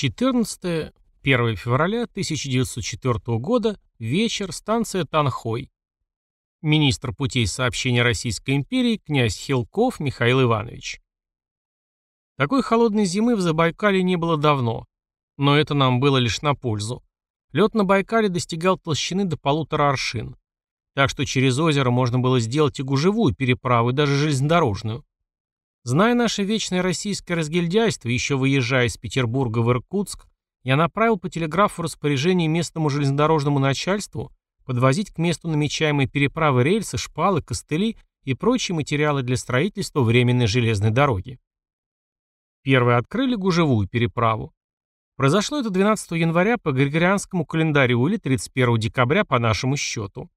14-1 февраля 1904 года, вечер, станция Танхой. Министр путей сообщения Российской империи, князь Хилков Михаил Иванович. Такой холодной зимы в Забайкале не было давно, но это нам было лишь на пользу. Лед на Байкале достигал толщины до полутора аршин, так что через озеро можно было сделать и гужевую переправу, и даже железнодорожную. Зная наше вечное российское разгильдяйство, еще выезжая из Петербурга в Иркутск, я направил по телеграфу распоряжение местному железнодорожному начальству подвозить к месту намечаемой переправы рельсы, шпалы, костыли и прочие материалы для строительства временной железной дороги. Первые открыли гужевую переправу. Произошло это 12 января по Григорианскому календарю или 31 декабря по нашему счету.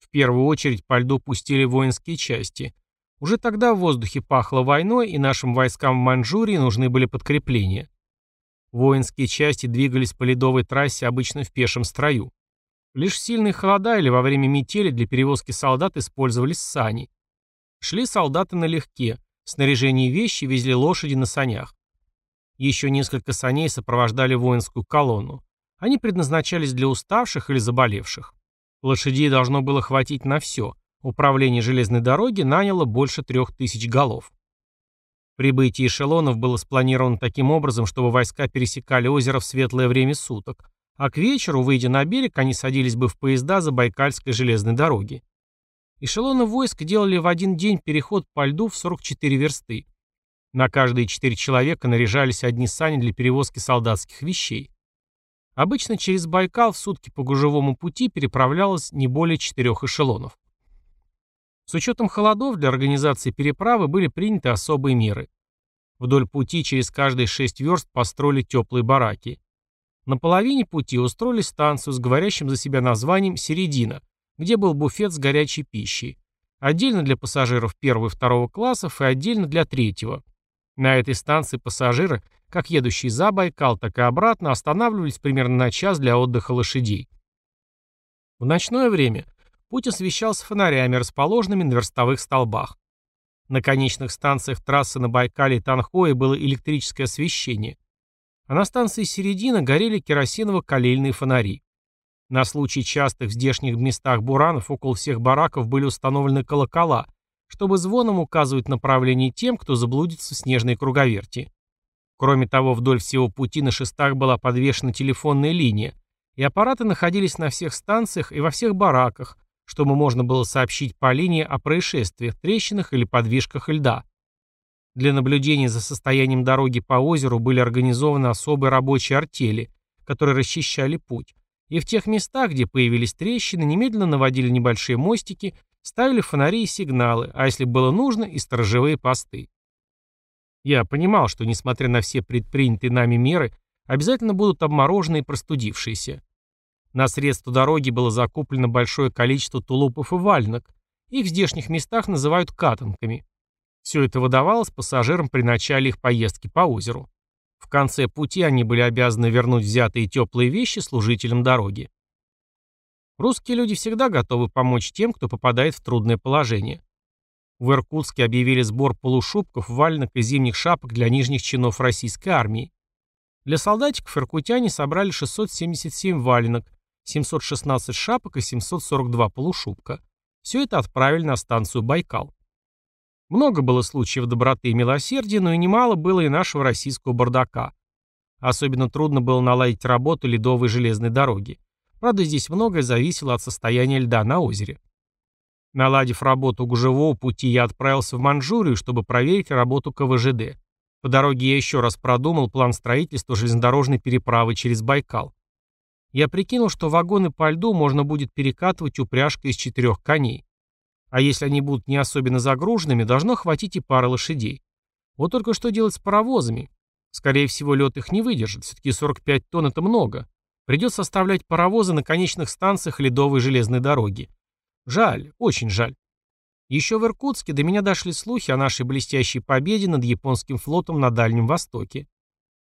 В первую очередь по льду пустили воинские части, уже тогда в воздухе пахло войной, и нашим войскам в Маньчжурии нужны были подкрепления. Воинские части двигались по ледовой трассе обычно в пешем строю. Лишь сильные холода или во время метели для перевозки солдат использовались сани. Шли солдаты налегке, снаряжение и вещи везли лошади на санях. Еще несколько саней сопровождали воинскую колонну. Они предназначались для уставших или заболевших. Лошадей должно было хватить на все, Управление железной дороги наняло больше трех тысяч голов. Прибытие эшелонов было спланировано таким образом, чтобы войска пересекали озеро в светлое время суток, а к вечеру, выйдя на берег, они садились бы в поезда за Байкальской железной дороги. Эшелоны войск делали в один день переход по льду в 44 версты. На каждые четыре человека наряжались одни сани для перевозки солдатских вещей. Обычно через Байкал в сутки по гужевому пути переправлялось не более четырех эшелонов. С учетом холодов для организации переправы были приняты особые меры. Вдоль пути через каждые шесть верст построили теплые бараки. На половине пути устроили станцию с говорящим за себя названием «Середина», где был буфет с горячей пищей. Отдельно для пассажиров первого и второго классов и отдельно для третьего. На этой станции пассажиры, как едущие за Байкал, так и обратно, останавливались примерно на час для отдыха лошадей. В ночное время Путь освещался фонарями, расположенными на верстовых столбах. На конечных станциях трассы на Байкале и Танхое было электрическое освещение. А на станции «Середина» горели керосиново-калильные фонари. На случай частых в здешних местах буранов около всех бараков были установлены колокола, чтобы звоном указывать направление тем, кто заблудится в снежной круговерти. Кроме того, вдоль всего пути на шестах была подвешена телефонная линия, и аппараты находились на всех станциях и во всех бараках, чтобы можно было сообщить по линии о происшествиях, трещинах или подвижках льда. Для наблюдения за состоянием дороги по озеру были организованы особые рабочие артели, которые расчищали путь, и в тех местах, где появились трещины, немедленно наводили небольшие мостики, ставили фонари и сигналы, а если было нужно, и сторожевые посты. Я понимал, что, несмотря на все предпринятые нами меры, обязательно будут обмороженные и простудившиеся. На средства дороги было закуплено большое количество тулупов и вальнок. Их в здешних местах называют катанками. Все это выдавалось пассажирам при начале их поездки по озеру. В конце пути они были обязаны вернуть взятые теплые вещи служителям дороги. Русские люди всегда готовы помочь тем, кто попадает в трудное положение. В Иркутске объявили сбор полушубков, вальнок и зимних шапок для нижних чинов российской армии. Для солдатиков иркутяне собрали 677 валенок, 716 шапок и 742 полушубка. Все это отправили на станцию Байкал. Много было случаев доброты и милосердия, но и немало было и нашего российского бардака. Особенно трудно было наладить работу ледовой железной дороги. Правда, здесь многое зависело от состояния льда на озере. Наладив работу гужевого пути, я отправился в Манчжурию, чтобы проверить работу КВЖД. По дороге я еще раз продумал план строительства железнодорожной переправы через Байкал. Я прикинул, что вагоны по льду можно будет перекатывать упряжкой из четырех коней. А если они будут не особенно загруженными, должно хватить и пары лошадей. Вот только что делать с паровозами? Скорее всего, лед их не выдержит, все-таки 45 тонн это много. Придется оставлять паровозы на конечных станциях ледовой железной дороги. Жаль, очень жаль. Еще в Иркутске до меня дошли слухи о нашей блестящей победе над японским флотом на Дальнем Востоке.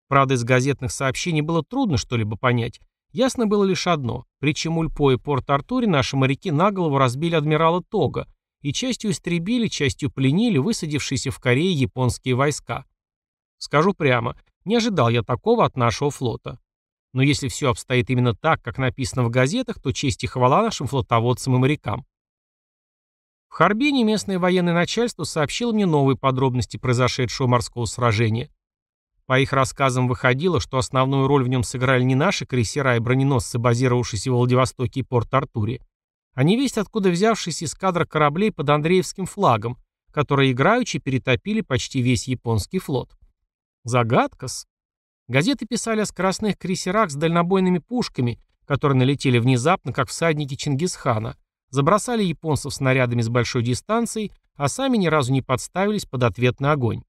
Правда, из газетных сообщений было трудно что-либо понять, Ясно было лишь одно. При Чемульпо и Порт-Артуре наши моряки на голову разбили адмирала Тога и частью истребили, частью пленили высадившиеся в Корее японские войска. Скажу прямо, Не ожидал я такого от нашего флота. Но если все обстоит именно так, как написано в газетах, то честь и хвала нашим флотоводцам и морякам. В Харбине местное военное начальство сообщило мне новые подробности произошедшего морского сражения. По их рассказам выходило, что основную роль в нем сыграли не наши крейсера и броненосцы, базировавшиеся в Владивостоке и Порт-Артуре, а не весть откуда взявшиеся из кадра кораблей под Андреевским флагом, которые играючи перетопили почти весь японский флот. Загадка-с. Газеты писали о скоростных крейсерах с дальнобойными пушками, которые налетели внезапно, как всадники Чингисхана, забросали японцев снарядами с большой дистанции, а сами ни разу не подставились под ответный огонь.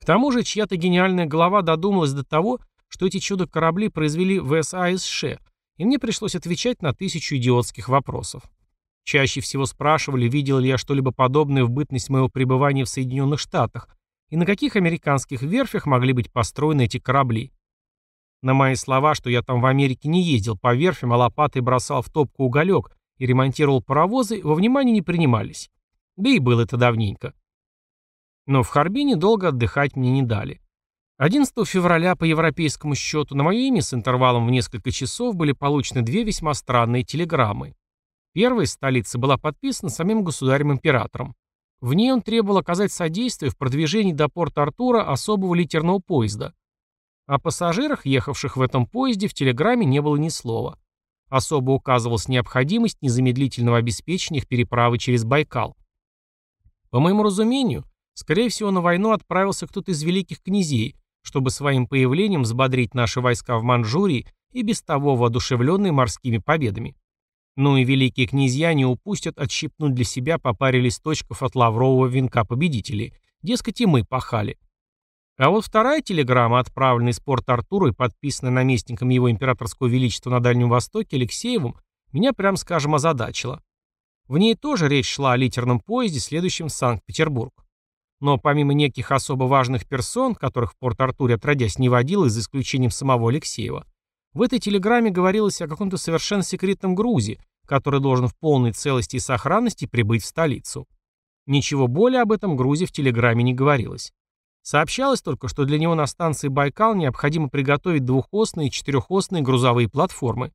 К тому же чья-то гениальная голова додумалась до того, что эти чудо-корабли произвели в САСШ, и мне пришлось отвечать на тысячу идиотских вопросов. Чаще всего спрашивали, видел ли я что-либо подобное в бытность моего пребывания в Соединенных Штатах, и на каких американских верфях могли быть построены эти корабли. На мои слова, что я там в Америке не ездил по верфям, а лопатой бросал в топку уголек и ремонтировал паровозы, во внимание не принимались. Да и было это давненько. Но в Харбине долго отдыхать мне не дали. 11 февраля по европейскому счету на мое имя с интервалом в несколько часов были получены две весьма странные телеграммы. Первая из столицы была подписана самим государем-императором. В ней он требовал оказать содействие в продвижении до порта Артура особого литерного поезда. О пассажирах, ехавших в этом поезде, в телеграмме не было ни слова. Особо указывалась необходимость незамедлительного обеспечения их переправы через Байкал. По моему разумению, скорее всего, на войну отправился кто-то из великих князей, чтобы своим появлением взбодрить наши войска в Манчжурии и без того воодушевленные морскими победами. Ну и великие князья не упустят отщипнуть для себя по паре листочков от лаврового венка победителей. Дескать, и мы пахали. А вот вторая телеграмма, отправленная из порта Артура и подписанная наместником его императорского величества на Дальнем Востоке Алексеевым, меня, прям скажем, озадачила. В ней тоже речь шла о литерном поезде, следующем в Санкт-Петербург. Но помимо неких особо важных персон, которых в Порт-Артуре отродясь не водилось, за исключением самого Алексеева, в этой телеграмме говорилось о каком-то совершенно секретном грузе, который должен в полной целости и сохранности прибыть в столицу. Ничего более об этом грузе в телеграмме не говорилось. Сообщалось только, что для него на станции Байкал необходимо приготовить двухосные и четырехосные грузовые платформы.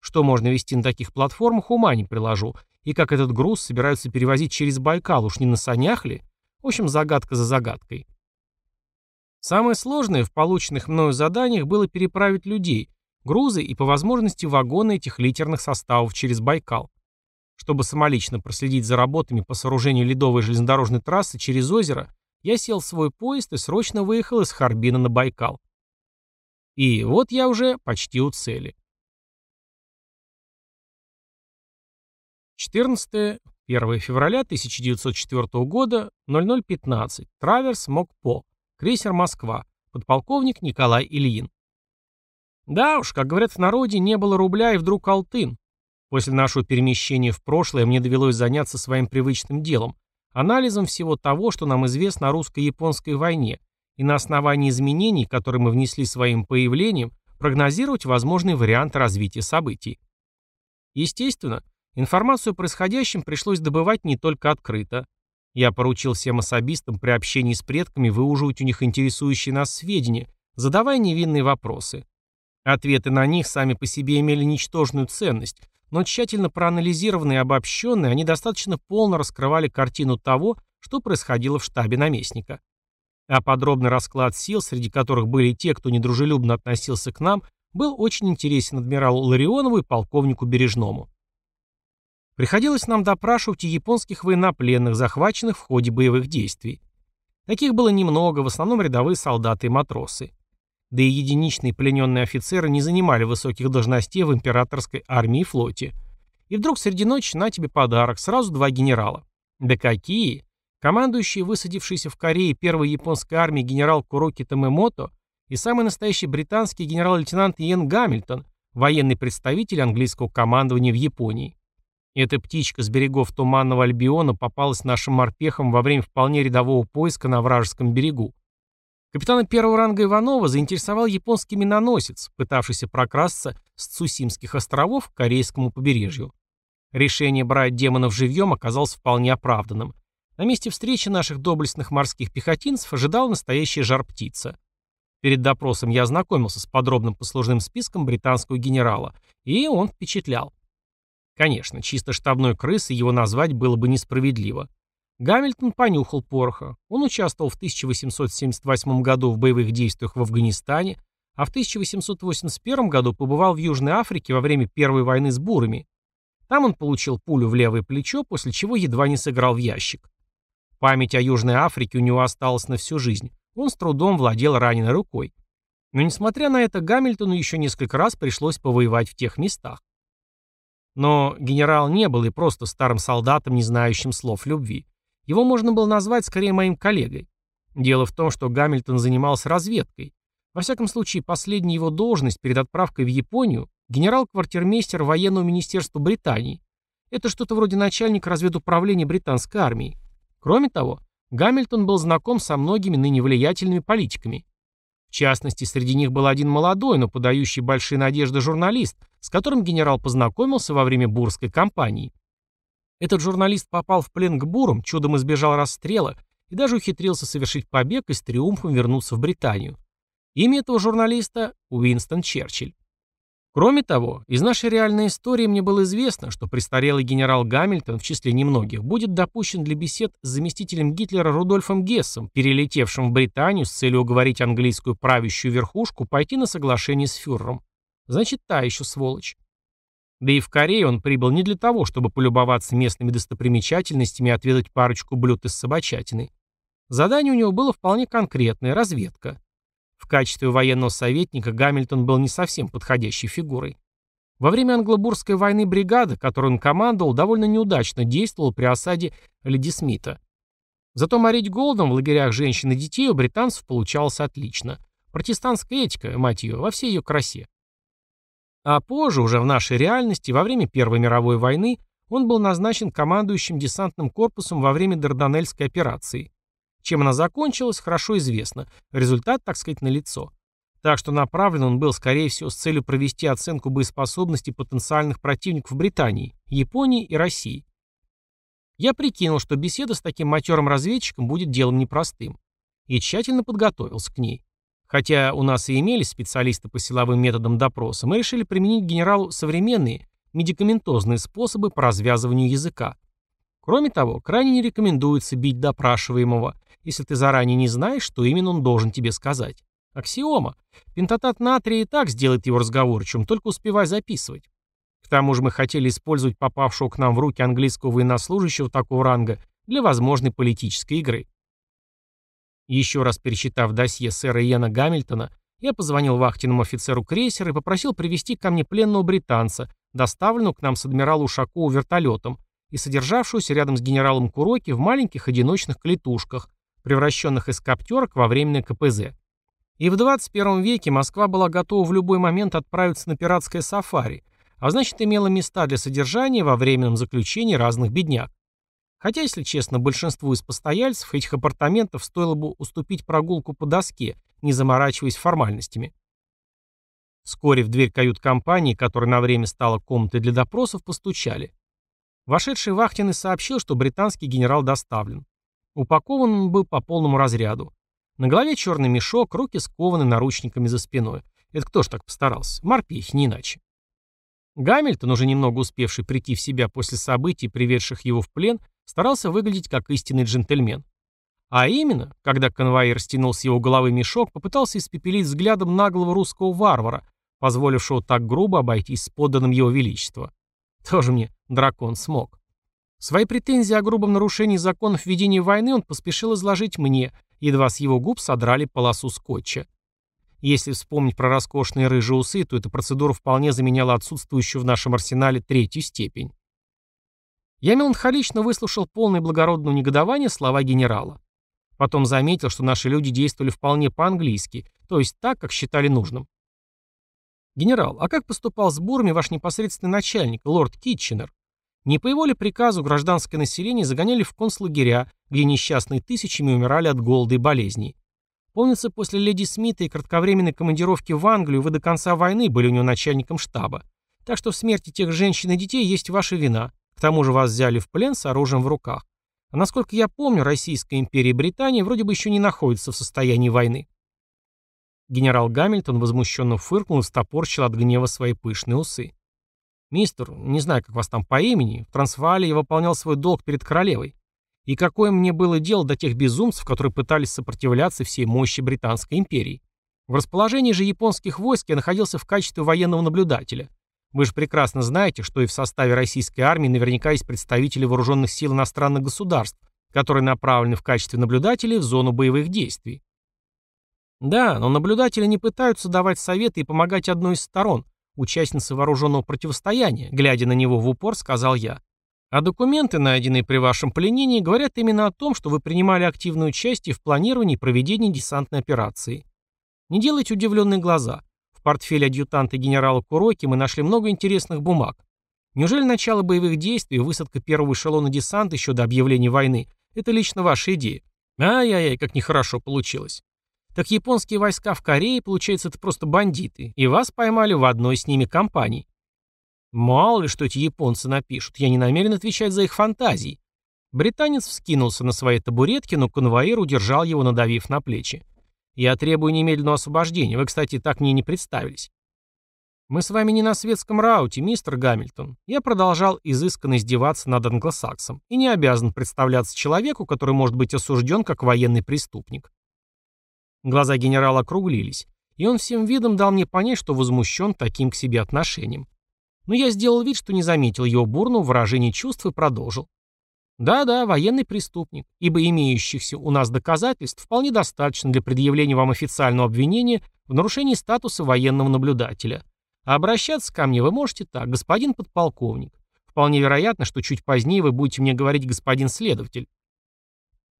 Что можно вести на таких платформах, ума не приложу. И как этот груз собираются перевозить через Байкал, уж не на санях ли? В общем, загадка за загадкой. Самое сложное в полученных мною заданиях было переправить людей, грузы и по возможности вагоны этих литерных составов через Байкал. Чтобы самолично проследить за работами по сооружению ледовой железнодорожной трассы через озеро, я сел в свой поезд и срочно выехал из Харбина на Байкал. И вот я уже почти у цели. 14 1 февраля 1904 года, 0015, Траверс Мокпо, крейсер «Москва», подполковник Николай Ильин. Да уж, как говорят в народе, не было рубля и вдруг алтын. После нашего перемещения в прошлое мне довелось заняться своим привычным делом, анализом всего того, что нам известно о русско-японской войне, и на основании изменений, которые мы внесли своим появлением, прогнозировать возможные варианты развития событий. Естественно, информацию о происходящем пришлось добывать не только открыто. Я поручил всем особистам при общении с предками выуживать у них интересующие нас сведения, задавая невинные вопросы. Ответы на них сами по себе имели ничтожную ценность, но тщательно проанализированные и обобщенные, они достаточно полно раскрывали картину того, что происходило в штабе наместника. А подробный расклад сил, среди которых были те, кто недружелюбно относился к нам, был очень интересен адмиралу Ларионову и полковнику Бережному. Приходилось нам допрашивать и японских военнопленных, захваченных в ходе боевых действий. Таких было немного, в основном рядовые солдаты и матросы да и единичные плененные офицеры не занимали высоких должностей в императорской армии и флоте. И вдруг среди ночи на тебе подарок, сразу два генерала. Да какие! Командующий, высадившийся в Корее первой японской армии генерал Куроки Тамемото и самый настоящий британский генерал-лейтенант Иен Гамильтон, военный представитель английского командования в Японии. Эта птичка с берегов Туманного Альбиона попалась нашим морпехам во время вполне рядового поиска на вражеском берегу. Капитана первого ранга Иванова заинтересовал японский миноносец, пытавшийся прокрасться с Цусимских островов к корейскому побережью. Решение брать демонов живьем оказалось вполне оправданным. На месте встречи наших доблестных морских пехотинцев ожидал настоящая жар-птица. Перед допросом я ознакомился с подробным послужным списком британского генерала, и он впечатлял. Конечно, чисто штабной крысой его назвать было бы несправедливо. Гамильтон понюхал пороха. Он участвовал в 1878 году в боевых действиях в Афганистане, а в 1881 году побывал в Южной Африке во время Первой войны с бурами. Там он получил пулю в левое плечо, после чего едва не сыграл в ящик. Память о Южной Африке у него осталась на всю жизнь. Он с трудом владел раненой рукой. Но несмотря на это, Гамильтону еще несколько раз пришлось повоевать в тех местах. Но генерал не был и просто старым солдатом, не знающим слов любви. Его можно было назвать скорее моим коллегой. Дело в том, что Гамильтон занимался разведкой. Во всяком случае, последняя его должность перед отправкой в Японию – генерал-квартирмейстер военного министерства Британии. Это что-то вроде начальника разведуправления британской армии. Кроме того, Гамильтон был знаком со многими ныне влиятельными политиками. В частности, среди них был один молодой, но подающий большие надежды журналист, с которым генерал познакомился во время бурской кампании. Этот журналист попал в плен к бурам, чудом избежал расстрела и даже ухитрился совершить побег и с триумфом вернуться в Британию. Имя этого журналиста – Уинстон Черчилль. Кроме того, из нашей реальной истории мне было известно, что престарелый генерал Гамильтон в числе немногих будет допущен для бесед с заместителем Гитлера Рудольфом Гессом, перелетевшим в Британию с целью уговорить английскую правящую верхушку пойти на соглашение с фюрером. Значит, та еще сволочь. Да и в Корее он прибыл не для того, чтобы полюбоваться местными достопримечательностями и отведать парочку блюд из собачатины. Задание у него было вполне конкретное – разведка. В качестве военного советника Гамильтон был не совсем подходящей фигурой. Во время англобурской войны бригада, которую он командовал, довольно неудачно действовала при осаде Леди Смита. Зато морить голодом в лагерях женщин и детей у британцев получалось отлично. Протестантская этика, мать ее, во всей ее красе. А позже, уже в нашей реальности, во время Первой мировой войны, он был назначен командующим десантным корпусом во время Дарданельской операции. Чем она закончилась, хорошо известно. Результат, так сказать, налицо. Так что направлен он был, скорее всего, с целью провести оценку боеспособности потенциальных противников Британии, Японии и России. Я прикинул, что беседа с таким матерым разведчиком будет делом непростым. И тщательно подготовился к ней. Хотя у нас и имелись специалисты по силовым методам допроса, мы решили применить генералу современные, медикаментозные способы по развязыванию языка. Кроме того, крайне не рекомендуется бить допрашиваемого, если ты заранее не знаешь, что именно он должен тебе сказать. Аксиома. Пентатат натрия и так сделает его разговорчивым, только успевай записывать. К тому же мы хотели использовать попавшего к нам в руки английского военнослужащего такого ранга для возможной политической игры. Еще раз перечитав досье сэра Иена Гамильтона, я позвонил вахтенному офицеру крейсера и попросил привести ко мне пленного британца, доставленного к нам с адмирала Ушакова вертолетом, и содержавшуюся рядом с генералом Куроки в маленьких одиночных клетушках, превращенных из коптерок во временное КПЗ. И в 21 веке Москва была готова в любой момент отправиться на пиратское сафари, а значит имела места для содержания во временном заключении разных бедняк. Хотя, если честно, большинству из постояльцев этих апартаментов стоило бы уступить прогулку по доске, не заморачиваясь формальностями. Вскоре в дверь кают-компании, которая на время стала комнатой для допросов, постучали. Вошедший Вахтин сообщил, что британский генерал доставлен. Упакован он был по полному разряду. На голове черный мешок, руки скованы наручниками за спиной. Это кто ж так постарался? Морпехи, не иначе. Гамильтон, уже немного успевший прийти в себя после событий, приведших его в плен, старался выглядеть как истинный джентльмен. А именно, когда конвоир стянул с его головы мешок, попытался испепелить взглядом наглого русского варвара, позволившего так грубо обойтись с подданным его величества. Тоже мне дракон смог. Свои претензии о грубом нарушении законов ведения войны он поспешил изложить мне, едва с его губ содрали полосу скотча. Если вспомнить про роскошные рыжие усы, то эта процедура вполне заменяла отсутствующую в нашем арсенале третью степень. Я меланхолично выслушал полное благородное негодование слова генерала. Потом заметил, что наши люди действовали вполне по-английски, то есть так, как считали нужным. «Генерал, а как поступал с бурами ваш непосредственный начальник, лорд Китченер? Не по его ли приказу гражданское население загоняли в концлагеря, где несчастные тысячами умирали от голода и болезней? Помнится, после леди Смита и кратковременной командировки в Англию вы до конца войны были у него начальником штаба. Так что в смерти тех женщин и детей есть ваша вина. К тому же вас взяли в плен с оружием в руках. А насколько я помню, Российская империя и Британия вроде бы еще не находятся в состоянии войны. Генерал Гамильтон возмущенно фыркнул и встопорщил от гнева свои пышные усы. «Мистер, не знаю, как вас там по имени, в Трансваале я выполнял свой долг перед королевой. И какое мне было дело до тех безумцев, которые пытались сопротивляться всей мощи Британской империи? В расположении же японских войск я находился в качестве военного наблюдателя. Вы же прекрасно знаете, что и в составе российской армии наверняка есть представители вооруженных сил иностранных государств, которые направлены в качестве наблюдателей в зону боевых действий. Да, но наблюдатели не пытаются давать советы и помогать одной из сторон, участнице вооруженного противостояния, глядя на него в упор, сказал я. А документы, найденные при вашем пленении, говорят именно о том, что вы принимали активное участие в планировании и проведении десантной операции. Не делайте удивленные глаза. Портфеле адъютанта генерала Куроки мы нашли много интересных бумаг. Неужели начало боевых действий высадка первого эшелона десанта еще до объявления войны – это лично ваша идея? Ай-яй-яй, как нехорошо получилось. Так японские войска в Корее, получается, это просто бандиты, и вас поймали в одной с ними компании. Мало ли, что эти японцы напишут, я не намерен отвечать за их фантазии. Британец вскинулся на своей табуретке, но конвоир удержал его, надавив на плечи. «Я требую немедленного освобождения. Вы, кстати, так мне не представились». «Мы с вами не на светском рауте, мистер Гамильтон». Я продолжал изысканно издеваться над англосаксом и не обязан представляться человеку, который может быть осужден как военный преступник. Глаза генерала округлились, и он всем видом дал мне понять, что возмущен таким к себе отношением. Но я сделал вид, что не заметил его бурного выражения чувств и продолжил. Да-да, военный преступник, ибо имеющихся у нас доказательств вполне достаточно для предъявления вам официального обвинения в нарушении статуса военного наблюдателя. А обращаться ко мне вы можете так, господин подполковник. Вполне вероятно, что чуть позднее вы будете мне говорить господин следователь.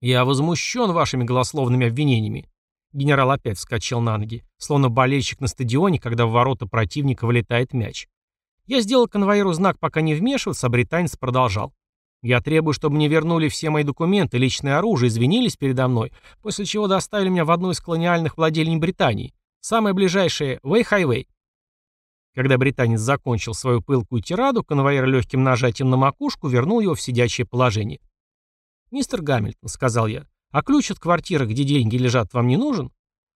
Я возмущен вашими голословными обвинениями. Генерал опять вскочил на ноги, словно болельщик на стадионе, когда в ворота противника вылетает мяч. Я сделал конвоиру знак пока не вмешиваться, а британец продолжал. Я требую, чтобы мне вернули все мои документы, личное оружие, извинились передо мной, после чего доставили меня в одну из колониальных владений Британии, самое ближайшее Вэй-Хайвей. Когда британец закончил свою пылкую тираду, конвоир легким нажатием на макушку вернул его в сидячее положение. «Мистер Гамильтон», — сказал я, — «а ключ от квартиры, где деньги лежат, вам не нужен?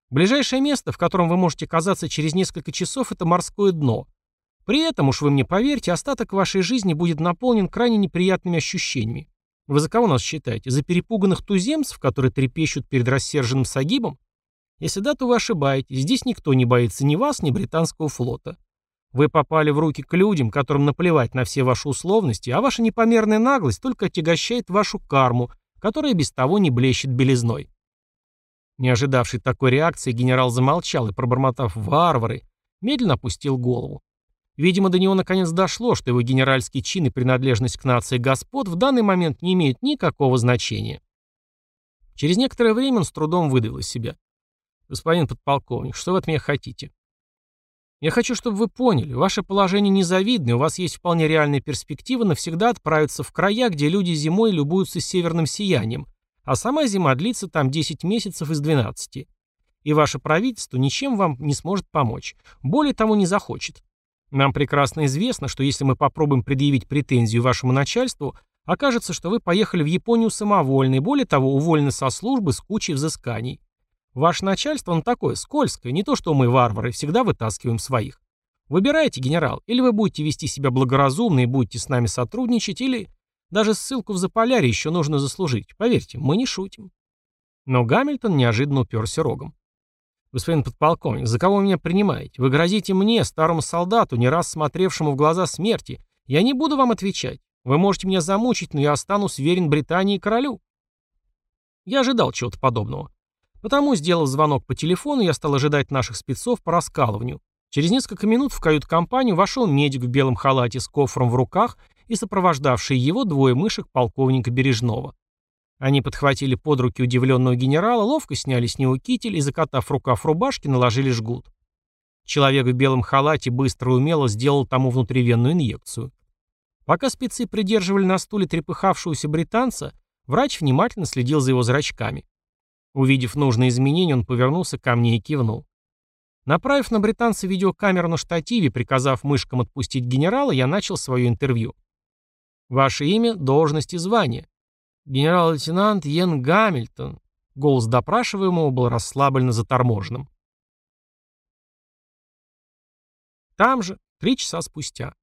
Ближайшее место, в котором вы можете оказаться через несколько часов, это морское дно, при этом, уж вы мне поверьте, остаток вашей жизни будет наполнен крайне неприятными ощущениями. Вы за кого нас считаете? За перепуганных туземцев, которые трепещут перед рассерженным Сагибом? Если да, то вы ошибаетесь. Здесь никто не боится ни вас, ни британского флота. Вы попали в руки к людям, которым наплевать на все ваши условности, а ваша непомерная наглость только отягощает вашу карму, которая без того не блещет белизной. Не ожидавший такой реакции, генерал замолчал и, пробормотав «варвары», медленно опустил голову. Видимо, до него наконец дошло, что его генеральский чин и принадлежность к нации господ в данный момент не имеют никакого значения. Через некоторое время он с трудом выдавил из себя. «Господин подполковник, что вы от меня хотите?» «Я хочу, чтобы вы поняли, ваше положение незавидное, у вас есть вполне реальная перспектива навсегда отправиться в края, где люди зимой любуются северным сиянием, а сама зима длится там 10 месяцев из 12. И ваше правительство ничем вам не сможет помочь. Более того, не захочет. Нам прекрасно известно, что если мы попробуем предъявить претензию вашему начальству, окажется, что вы поехали в Японию самовольно и, более того, уволены со службы с кучей взысканий. Ваше начальство, он такое, скользкое, не то что мы, варвары, всегда вытаскиваем своих. Выбирайте, генерал, или вы будете вести себя благоразумно и будете с нами сотрудничать, или даже ссылку в Заполярье еще нужно заслужить. Поверьте, мы не шутим. Но Гамильтон неожиданно уперся рогом. «Господин подполковник, за кого вы меня принимаете? Вы грозите мне, старому солдату, не раз смотревшему в глаза смерти. Я не буду вам отвечать. Вы можете меня замучить, но я останусь верен Британии и королю». Я ожидал чего-то подобного. Потому, сделав звонок по телефону, я стал ожидать наших спецов по раскалыванию. Через несколько минут в кают-компанию вошел медик в белом халате с кофром в руках и сопровождавшие его двое мышек полковника Бережного. Они подхватили под руки удивленного генерала, ловко сняли с него китель и, закатав рукав рубашки, наложили жгут. Человек в белом халате быстро и умело сделал тому внутривенную инъекцию. Пока спецы придерживали на стуле трепыхавшегося британца, врач внимательно следил за его зрачками. Увидев нужные изменения, он повернулся ко мне и кивнул. Направив на британца видеокамеру на штативе, приказав мышкам отпустить генерала, я начал свое интервью. «Ваше имя, должность и звание?» генерал-лейтенант Йен Гамильтон. Голос допрашиваемого был расслабленно заторможенным. Там же, три часа спустя.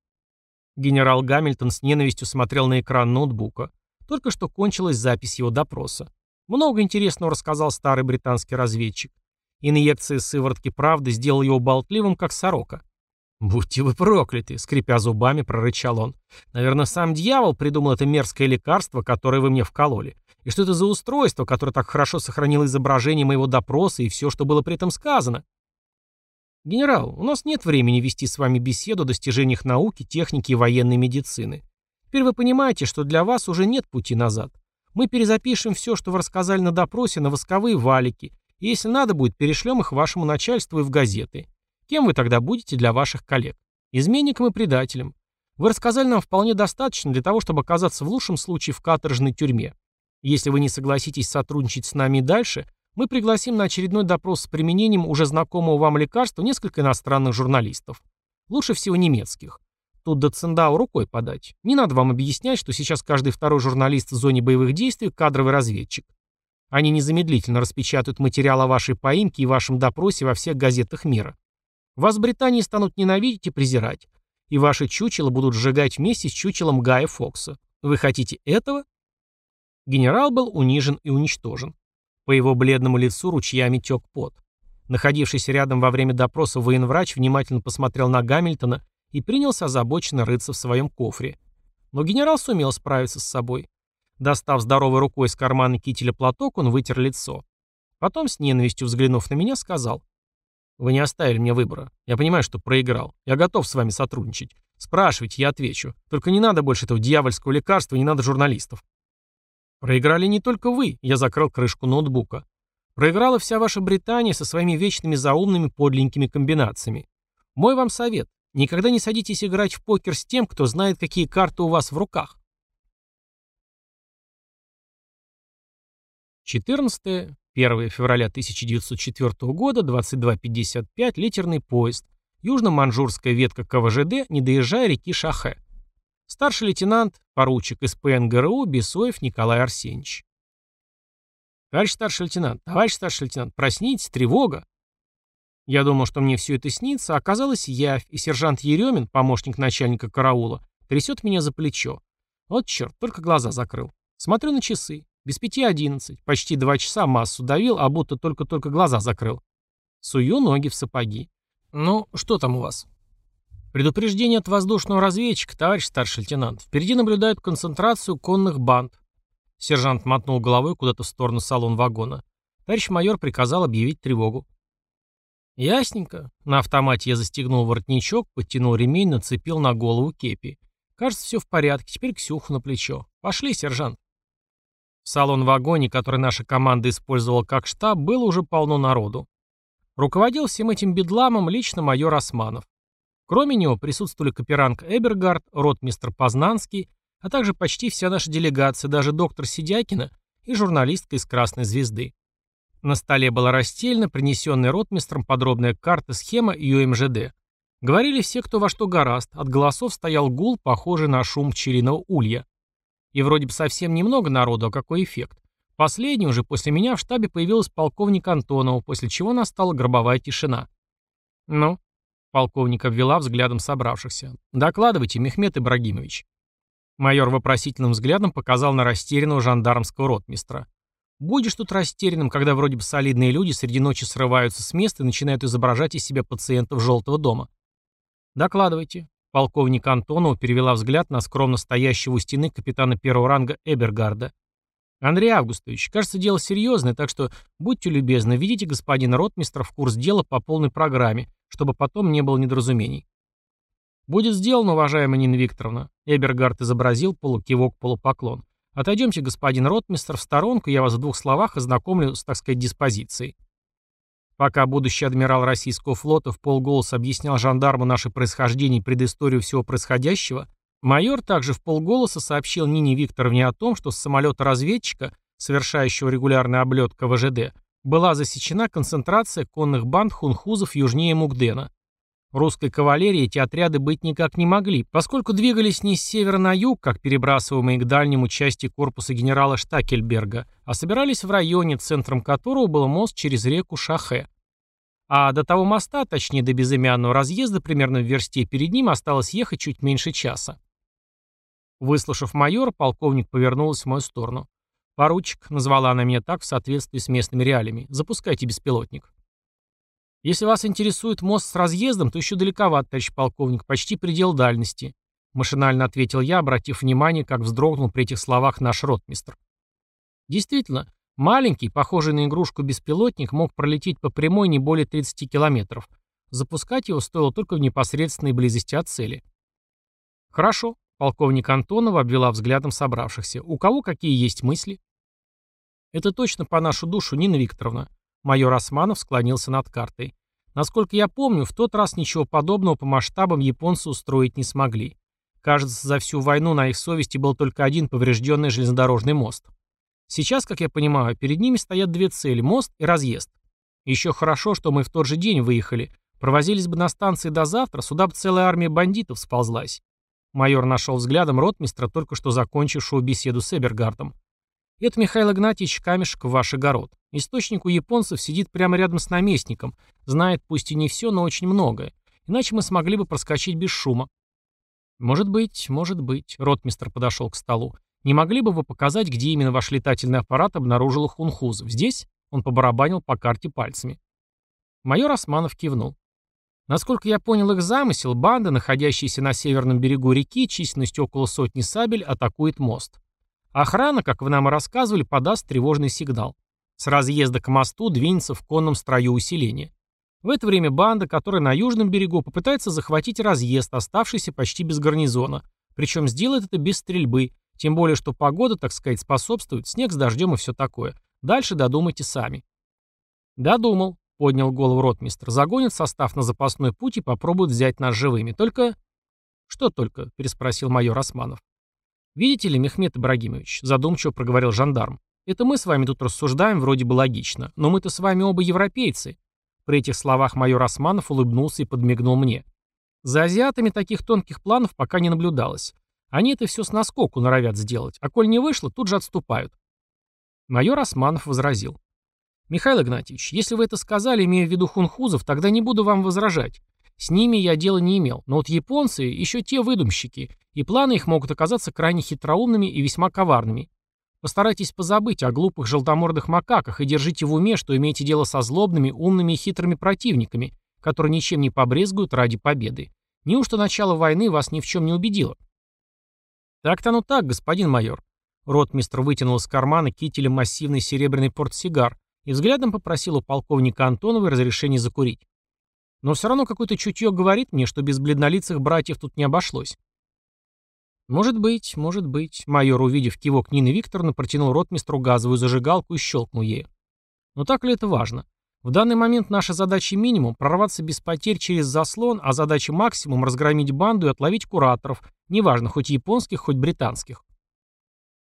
Генерал Гамильтон с ненавистью смотрел на экран ноутбука. Только что кончилась запись его допроса. Много интересного рассказал старый британский разведчик. Инъекция сыворотки правды сделала его болтливым, как сорока. «Будьте вы прокляты!» — скрипя зубами, прорычал он. «Наверное, сам дьявол придумал это мерзкое лекарство, которое вы мне вкололи. И что это за устройство, которое так хорошо сохранило изображение моего допроса и все, что было при этом сказано?» «Генерал, у нас нет времени вести с вами беседу о достижениях науки, техники и военной медицины. Теперь вы понимаете, что для вас уже нет пути назад. Мы перезапишем все, что вы рассказали на допросе, на восковые валики, и если надо будет, перешлем их вашему начальству и в газеты. Кем вы тогда будете для ваших коллег? Изменником и предателем. Вы рассказали нам вполне достаточно для того, чтобы оказаться в лучшем случае в каторжной тюрьме. Если вы не согласитесь сотрудничать с нами и дальше, мы пригласим на очередной допрос с применением уже знакомого вам лекарства несколько иностранных журналистов. Лучше всего немецких. Тут до Циндау рукой подать. Не надо вам объяснять, что сейчас каждый второй журналист в зоне боевых действий – кадровый разведчик. Они незамедлительно распечатают материал о вашей поимке и вашем допросе во всех газетах мира. Вас в Британии станут ненавидеть и презирать. И ваши чучела будут сжигать вместе с чучелом Гая Фокса. Вы хотите этого? Генерал был унижен и уничтожен. По его бледному лицу ручьями тек пот. Находившийся рядом во время допроса военврач внимательно посмотрел на Гамильтона и принялся озабоченно рыться в своем кофре. Но генерал сумел справиться с собой. Достав здоровой рукой из кармана кителя платок, он вытер лицо. Потом, с ненавистью взглянув на меня, сказал. «Вы не оставили мне выбора. Я понимаю, что проиграл. Я готов с вами сотрудничать. Спрашивайте, я отвечу. Только не надо больше этого дьявольского лекарства, не надо журналистов». «Проиграли не только вы», — я закрыл крышку ноутбука. «Проиграла вся ваша Британия со своими вечными заумными подленькими комбинациями. Мой вам совет. Никогда не садитесь играть в покер с тем, кто знает, какие карты у вас в руках. 14. 1 февраля 1904 года, 22.55, литерный поезд. Южно-манжурская ветка КВЖД, не доезжая реки Шахе. Старший лейтенант, поручик СПН ГРУ Бесоев Николай Арсеньевич. Товарищ старший лейтенант, товарищ старший лейтенант, проснитесь, тревога. Я думал, что мне все это снится, а оказалось явь, и сержант Еремин, помощник начальника караула, трясет меня за плечо. Вот черт, только глаза закрыл. Смотрю на часы. Без пяти одиннадцать. Почти два часа массу давил, а будто только-только глаза закрыл. Сую ноги в сапоги. Ну, что там у вас? Предупреждение от воздушного разведчика, товарищ старший лейтенант. Впереди наблюдают концентрацию конных банд. Сержант мотнул головой куда-то в сторону салон вагона. Товарищ майор приказал объявить тревогу. Ясненько. На автомате я застегнул воротничок, подтянул ремень, нацепил на голову кепи. Кажется, все в порядке. Теперь Ксюху на плечо. Пошли, сержант. В салон-вагоне, который наша команда использовала как штаб, было уже полно народу. Руководил всем этим бедламом лично майор Османов. Кроме него присутствовали Каперанг Эбергард, ротмистр Познанский, а также почти вся наша делегация, даже доктор Сидякина и журналистка из «Красной звезды». На столе была расстелена, принесенная ротмистром подробная карта, схема ЮМЖД. Говорили все, кто во что гораст, от голосов стоял гул, похожий на шум пчелиного улья. И вроде бы совсем немного народу, а какой эффект. Последний уже после меня в штабе появился полковник Антонов, после чего настала гробовая тишина. «Ну?» — полковник обвела взглядом собравшихся. «Докладывайте, Мехмед Ибрагимович». Майор вопросительным взглядом показал на растерянного жандармского ротмистра. Будешь тут растерянным, когда вроде бы солидные люди среди ночи срываются с места и начинают изображать из себя пациентов желтого дома. Докладывайте. Полковник Антонов перевела взгляд на скромно стоящего у стены капитана первого ранга Эбергарда. Андрей Августович, кажется, дело серьезное, так что будьте любезны, введите господина ротмистра в курс дела по полной программе, чтобы потом не было недоразумений. Будет сделано, уважаемая Нина Викторовна. Эбергард изобразил полукивок-полупоклон. Отойдемте, господин ротмистр, в сторонку, я вас в двух словах ознакомлю с, так сказать, диспозицией. Пока будущий адмирал российского флота в полголоса объяснял жандарму наше происхождение и предысторию всего происходящего, майор также в полголоса сообщил Нине Викторовне о том, что с самолета-разведчика, совершающего регулярный облет КВЖД, была засечена концентрация конных банд хунхузов южнее Мугдена. Русской кавалерии эти отряды быть никак не могли, поскольку двигались не с севера на юг, как перебрасываемые к дальнему части корпуса генерала Штакельберга, а собирались в районе, центром которого был мост через реку Шахе. А до того моста, точнее до безымянного разъезда, примерно в версте перед ним осталось ехать чуть меньше часа. Выслушав майора, полковник повернулась в мою сторону. «Поручик», — назвала она меня так в соответствии с местными реалиями, — «запускайте беспилотник». «Если вас интересует мост с разъездом, то еще далековат, товарищ полковник, почти предел дальности», — машинально ответил я, обратив внимание, как вздрогнул при этих словах наш ротмистр. Действительно, маленький, похожий на игрушку беспилотник, мог пролететь по прямой не более 30 километров. Запускать его стоило только в непосредственной близости от цели. «Хорошо», — полковник Антонова обвела взглядом собравшихся. «У кого какие есть мысли?» «Это точно по нашу душу, Нина Викторовна». Майор Османов склонился над картой. «Насколько я помню, в тот раз ничего подобного по масштабам японцы устроить не смогли. Кажется, за всю войну на их совести был только один поврежденный железнодорожный мост. Сейчас, как я понимаю, перед ними стоят две цели – мост и разъезд. Еще хорошо, что мы в тот же день выехали. Провозились бы на станции до завтра, сюда бы целая армия бандитов сползлась. Майор нашел взглядом ротмистра, только что закончившего беседу с Эбергардом. Это Михаил Игнатьевич камешек в ваш огород. Источник у японцев сидит прямо рядом с наместником, знает пусть и не все, но очень многое. Иначе мы смогли бы проскочить без шума. Может быть, может быть. Ротмистр подошел к столу. Не могли бы вы показать, где именно ваш летательный аппарат обнаружил хунхузов? Здесь?» Он побарабанил по карте пальцами. Майор Османов кивнул. Насколько я понял их замысел, банда, находящаяся на северном берегу реки, численностью около сотни сабель, атакует мост. Охрана, как вы нам и рассказывали, подаст тревожный сигнал. С разъезда к мосту двинется в конном строю усиления. В это время банда, которая на южном берегу, попытается захватить разъезд, оставшийся почти без гарнизона, причем сделает это без стрельбы, тем более, что погода, так сказать, способствует, снег с дождем и все такое. Дальше додумайте сами. Додумал, поднял голову ротмистр. Загонит состав на запасной путь и попробует взять нас живыми. Только... Что только? Переспросил майор Османов. Видите ли, Мехмед Ибрагимович, задумчиво проговорил жандарм. Это мы с вами тут рассуждаем, вроде бы логично, но мы-то с вами оба европейцы. При этих словах майор Османов улыбнулся и подмигнул мне. За азиатами таких тонких планов пока не наблюдалось. Они это все с наскоку норовят сделать, а коль не вышло, тут же отступают. Майор Османов возразил. «Михаил Игнатьевич, если вы это сказали, имея в виду хунхузов, тогда не буду вам возражать. С ними я дела не имел, но вот японцы еще те выдумщики, и планы их могут оказаться крайне хитроумными и весьма коварными. Постарайтесь позабыть о глупых желтомордых макаках и держите в уме, что имеете дело со злобными, умными и хитрыми противниками, которые ничем не побрезгуют ради победы. Неужто начало войны вас ни в чем не убедило? «Так-то оно так, господин майор». Ротмистр вытянул из кармана кителя массивный серебряный портсигар и взглядом попросил у полковника Антонова разрешения закурить. Но все равно какое-то чутье говорит мне, что без бледнолицых братьев тут не обошлось. «Может быть, может быть». Майор, увидев кивок Нины Викторовны, протянул ротмистру газовую зажигалку и щелкнул ею. Но так ли это важно? В данный момент наша задача минимум – прорваться без потерь через заслон, а задача максимум – разгромить банду и отловить кураторов, неважно, хоть японских, хоть британских.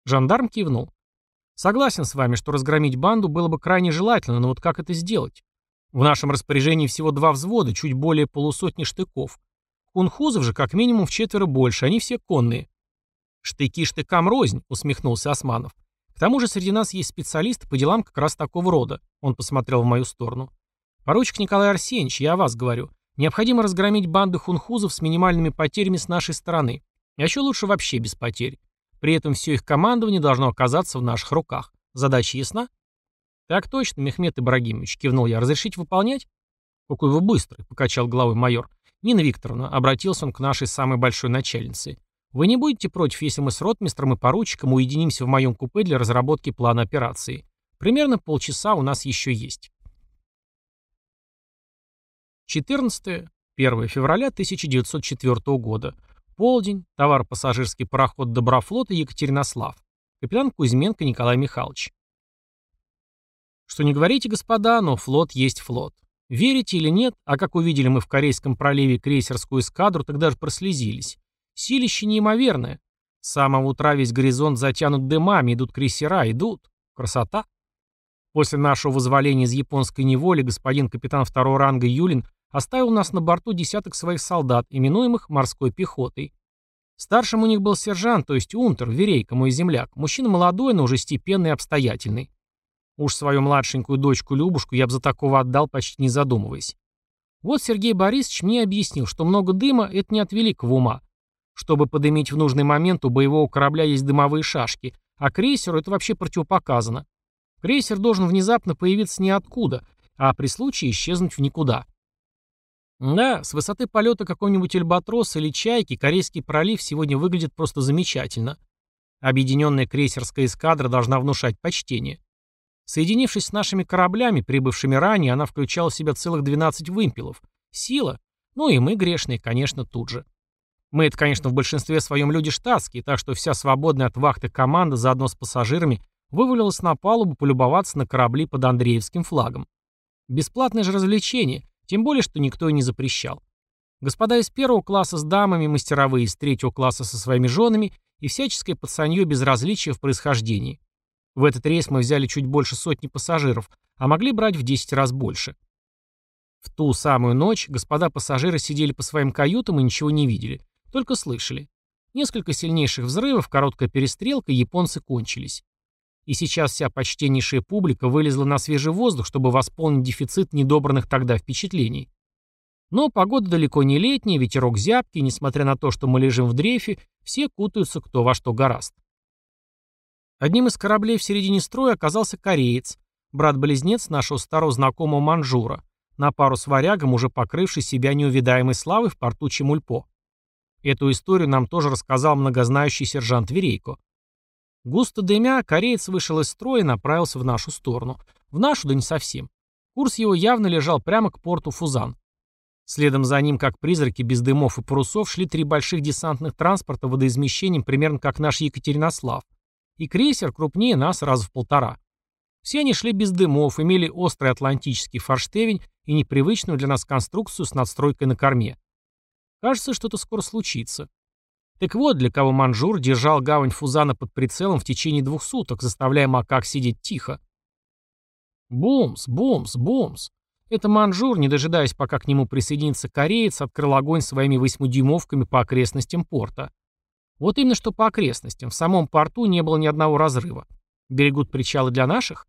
Жандарм кивнул. Согласен с вами, что разгромить банду было бы крайне желательно, но вот как это сделать? В нашем распоряжении всего два взвода, чуть более полусотни штыков. Кунхузов же как минимум в четверо больше, они все конные. «Штыки штыкам рознь», — усмехнулся Османов. К тому же среди нас есть специалисты по делам как раз такого рода. Он посмотрел в мою сторону. Поручик Николай Арсеньевич, я о вас говорю. Необходимо разгромить банды хунхузов с минимальными потерями с нашей стороны. А еще лучше вообще без потерь. При этом все их командование должно оказаться в наших руках. Задача ясна? Так точно, Мехмед Ибрагимович, кивнул я. Разрешить выполнять? Какой вы быстрый, покачал головой майор. Нина Викторовна, обратился он к нашей самой большой начальнице. Вы не будете против, если мы с ротмистром и поручиком уединимся в моем купе для разработки плана операции? Примерно полчаса у нас еще есть. 14. 1 февраля 1904 года. Полдень. Товар-пассажирский пароход Доброфлота Екатеринослав. Капитан Кузьменко Николай Михайлович. Что не говорите, господа, но флот есть флот. Верите или нет, а как увидели мы в Корейском проливе крейсерскую эскадру, тогда же прослезились. Силище неимоверное. С самого утра весь горизонт затянут дымами, идут крейсера, идут. Красота. После нашего вызволения из японской неволи господин капитан второго ранга Юлин оставил нас на борту десяток своих солдат, именуемых морской пехотой. Старшим у них был сержант, то есть унтер, верейка, мой земляк. Мужчина молодой, но уже степенный и обстоятельный. Уж свою младшенькую дочку Любушку я бы за такого отдал, почти не задумываясь. Вот Сергей Борисович мне объяснил, что много дыма – это не от великого ума. Чтобы подымить в нужный момент, у боевого корабля есть дымовые шашки, а крейсеру это вообще противопоказано. Крейсер должен внезапно появиться ниоткуда, а при случае исчезнуть в никуда. Да, с высоты полета какого-нибудь альбатроса или чайки Корейский пролив сегодня выглядит просто замечательно. Объединенная крейсерская эскадра должна внушать почтение. Соединившись с нашими кораблями, прибывшими ранее, она включала в себя целых 12 вымпелов. Сила. Ну и мы, грешные, конечно, тут же. Мы это, конечно, в большинстве своем люди штатские, так что вся свободная от вахты команда заодно с пассажирами вывалилась на палубу полюбоваться на корабли под Андреевским флагом. Бесплатное же развлечение, тем более, что никто и не запрещал. Господа из первого класса с дамами, мастеровые из третьего класса со своими женами и всяческое пацанье безразличия в происхождении. В этот рейс мы взяли чуть больше сотни пассажиров, а могли брать в 10 раз больше. В ту самую ночь господа пассажиры сидели по своим каютам и ничего не видели, только слышали. Несколько сильнейших взрывов, короткая перестрелка, японцы кончились. И сейчас вся почтеннейшая публика вылезла на свежий воздух, чтобы восполнить дефицит недобранных тогда впечатлений. Но погода далеко не летняя, ветерок зябкий, несмотря на то, что мы лежим в дрейфе, все кутаются кто во что гораст. Одним из кораблей в середине строя оказался кореец, брат-близнец нашего старого знакомого Манжура, на пару с варягом, уже покрывший себя неувидаемой славой в порту Чемульпо. Эту историю нам тоже рассказал многознающий сержант Верейко. Густо дымя, кореец вышел из строя и направился в нашу сторону. В нашу, да не совсем. Курс его явно лежал прямо к порту Фузан. Следом за ним, как призраки без дымов и парусов, шли три больших десантных транспорта водоизмещением примерно как наш Екатеринослав. И крейсер крупнее нас раз в полтора. Все они шли без дымов, имели острый атлантический форштевень и непривычную для нас конструкцию с надстройкой на корме. Кажется, что-то скоро случится. Так вот, для кого Манжур держал гавань Фузана под прицелом в течение двух суток, заставляя макак сидеть тихо. Бумс, бумс, бумс. Это Манжур, не дожидаясь, пока к нему присоединится кореец, открыл огонь своими восьмидюймовками по окрестностям порта. Вот именно что по окрестностям. В самом порту не было ни одного разрыва. Берегут причалы для наших?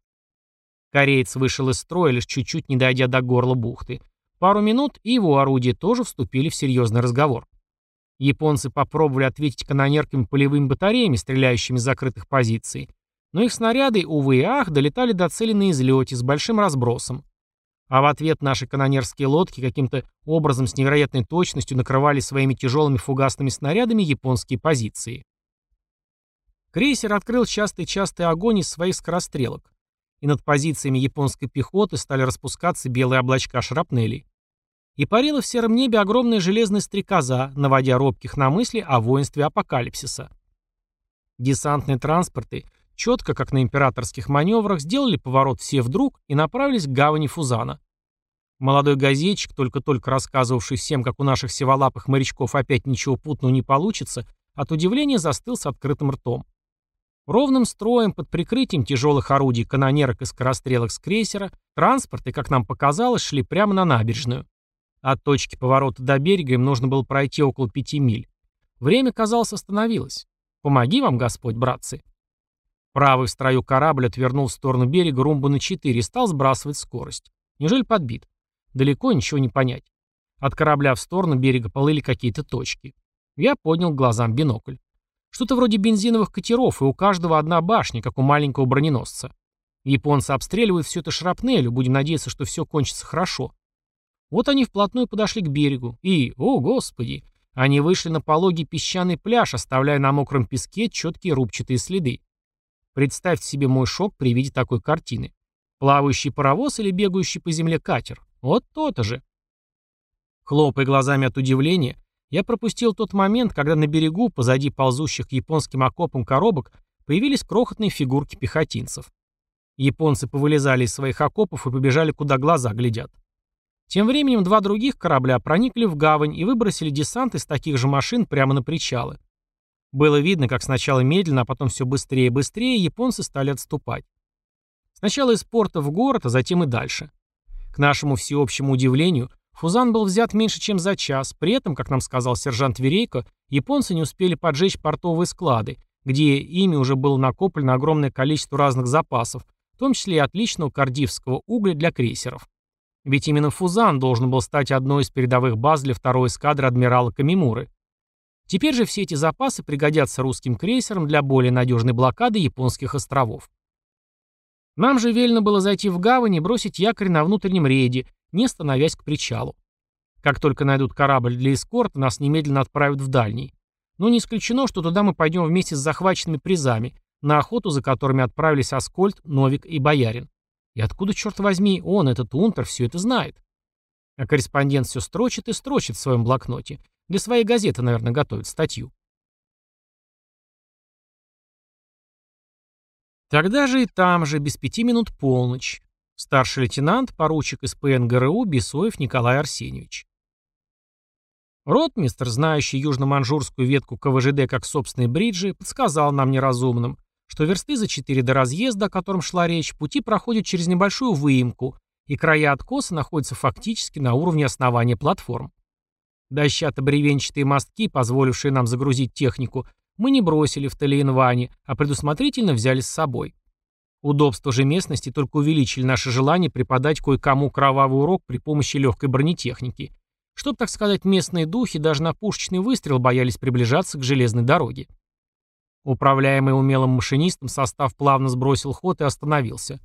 Кореец вышел из строя, лишь чуть-чуть не дойдя до горла бухты. Пару минут, и его орудия тоже вступили в серьезный разговор. Японцы попробовали ответить канонерками полевыми батареями, стреляющими с закрытых позиций. Но их снаряды, увы и ах, долетали до цели на излете с большим разбросом. А в ответ наши канонерские лодки каким-то образом с невероятной точностью накрывали своими тяжелыми фугасными снарядами японские позиции. Крейсер открыл частый-частый огонь из своих скорострелок, и над позициями японской пехоты стали распускаться белые облачка шрапнелей. И парила в сером небе огромная железная стрекоза, наводя робких на мысли о воинстве апокалипсиса. Десантные транспорты четко, как на императорских маневрах, сделали поворот все вдруг и направились к гавани Фузана. Молодой газетчик, только-только рассказывавший всем, как у наших севолапых морячков опять ничего путного не получится, от удивления застыл с открытым ртом. Ровным строем, под прикрытием тяжелых орудий канонерок и скорострелок с крейсера, транспорты, как нам показалось, шли прямо на набережную. От точки поворота до берега им нужно было пройти около пяти миль. Время, казалось, остановилось. Помоги вам, Господь, братцы. Правый в строю корабль отвернул в сторону берега румбу на 4 и стал сбрасывать скорость. Неужели подбит? Далеко ничего не понять. От корабля в сторону берега плыли какие-то точки. Я поднял глазам бинокль. Что-то вроде бензиновых катеров, и у каждого одна башня, как у маленького броненосца. Японцы обстреливают все это шрапнелью, будем надеяться, что все кончится хорошо. Вот они вплотную подошли к берегу, и, о господи, они вышли на пологий песчаный пляж, оставляя на мокром песке четкие рубчатые следы. Представьте себе мой шок при виде такой картины. Плавающий паровоз или бегающий по земле катер? Вот то-то же. Хлопая глазами от удивления, я пропустил тот момент, когда на берегу, позади ползущих к японским окопам коробок, появились крохотные фигурки пехотинцев. Японцы повылезали из своих окопов и побежали, куда глаза глядят. Тем временем два других корабля проникли в гавань и выбросили десант из таких же машин прямо на причалы. Было видно, как сначала медленно, а потом все быстрее и быстрее японцы стали отступать. Сначала из порта в город, а затем и дальше. К нашему всеобщему удивлению, Фузан был взят меньше, чем за час, при этом, как нам сказал сержант Верейко, японцы не успели поджечь портовые склады, где ими уже было накоплено огромное количество разных запасов, в том числе и отличного кардивского угля для крейсеров. Ведь именно Фузан должен был стать одной из передовых баз для второй эскадры адмирала Камимуры. Теперь же все эти запасы пригодятся русским крейсерам для более надежной блокады японских островов. Нам же велено было зайти в гавань и бросить якорь на внутреннем рейде, не становясь к причалу. Как только найдут корабль для эскорта, нас немедленно отправят в дальний. Но не исключено, что туда мы пойдем вместе с захваченными призами, на охоту за которыми отправились Аскольд, Новик и Боярин. И откуда, черт возьми, он, этот Унтер, все это знает? А корреспондент все строчит и строчит в своем блокноте. Для своей газеты, наверное, готовит статью. Тогда же и там же, без пяти минут полночь. Старший лейтенант, поручик СПН ГРУ Бесоев Николай Арсеньевич. Ротмистр, знающий южно-манжурскую ветку КВЖД как собственные бриджи, подсказал нам неразумным, что версты за четыре до разъезда, о котором шла речь, пути проходят через небольшую выемку, и края откоса находятся фактически на уровне основания платформ. Дощато-бревенчатые мостки, позволившие нам загрузить технику, мы не бросили в Талиенване, а предусмотрительно взяли с собой. Удобства же местности только увеличили наше желание преподать кое-кому кровавый урок при помощи легкой бронетехники, чтоб, так сказать, местные духи даже на пушечный выстрел боялись приближаться к железной дороге. Управляемый умелым машинистом состав плавно сбросил ход и остановился.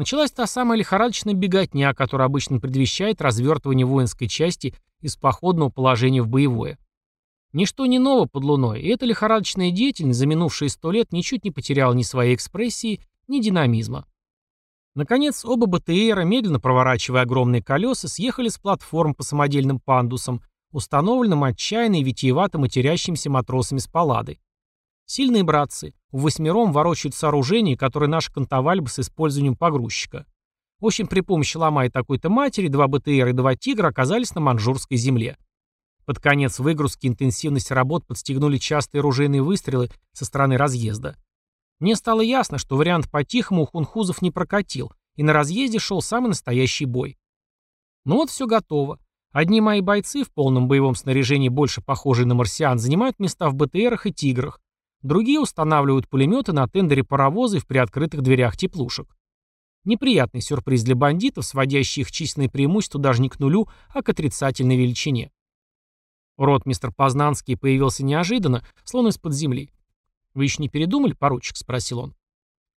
Началась та самая лихорадочная беготня, которая обычно предвещает развертывание воинской части из походного положения в боевое. Ничто не ново под луной, и эта лихорадочная деятельность за минувшие сто лет ничуть не потеряла ни своей экспрессии, ни динамизма. Наконец, оба БТРа, медленно проворачивая огромные колеса, съехали с платформ по самодельным пандусам, установленным отчаянно и витиевато матерящимися матросами с палладой. Сильные братцы, восьмером ворочают сооружение, которое наши кантовали бы с использованием погрузчика. В общем, при помощи ломай такой-то матери, два БТР и два Тигра оказались на манжурской земле. Под конец выгрузки интенсивность работ подстегнули частые оружейные выстрелы со стороны разъезда. Мне стало ясно, что вариант по-тихому у хунхузов не прокатил, и на разъезде шел самый настоящий бой. Ну вот все готово. Одни мои бойцы в полном боевом снаряжении, больше похожие на марсиан, занимают места в БТРах и Тиграх. Другие устанавливают пулеметы на тендере паровозы в приоткрытых дверях теплушек. Неприятный сюрприз для бандитов, сводящий их численное преимущество даже не к нулю, а к отрицательной величине. Ротмистр Познанский появился неожиданно, словно из-под земли. «Вы еще не передумали, поручик?» — спросил он.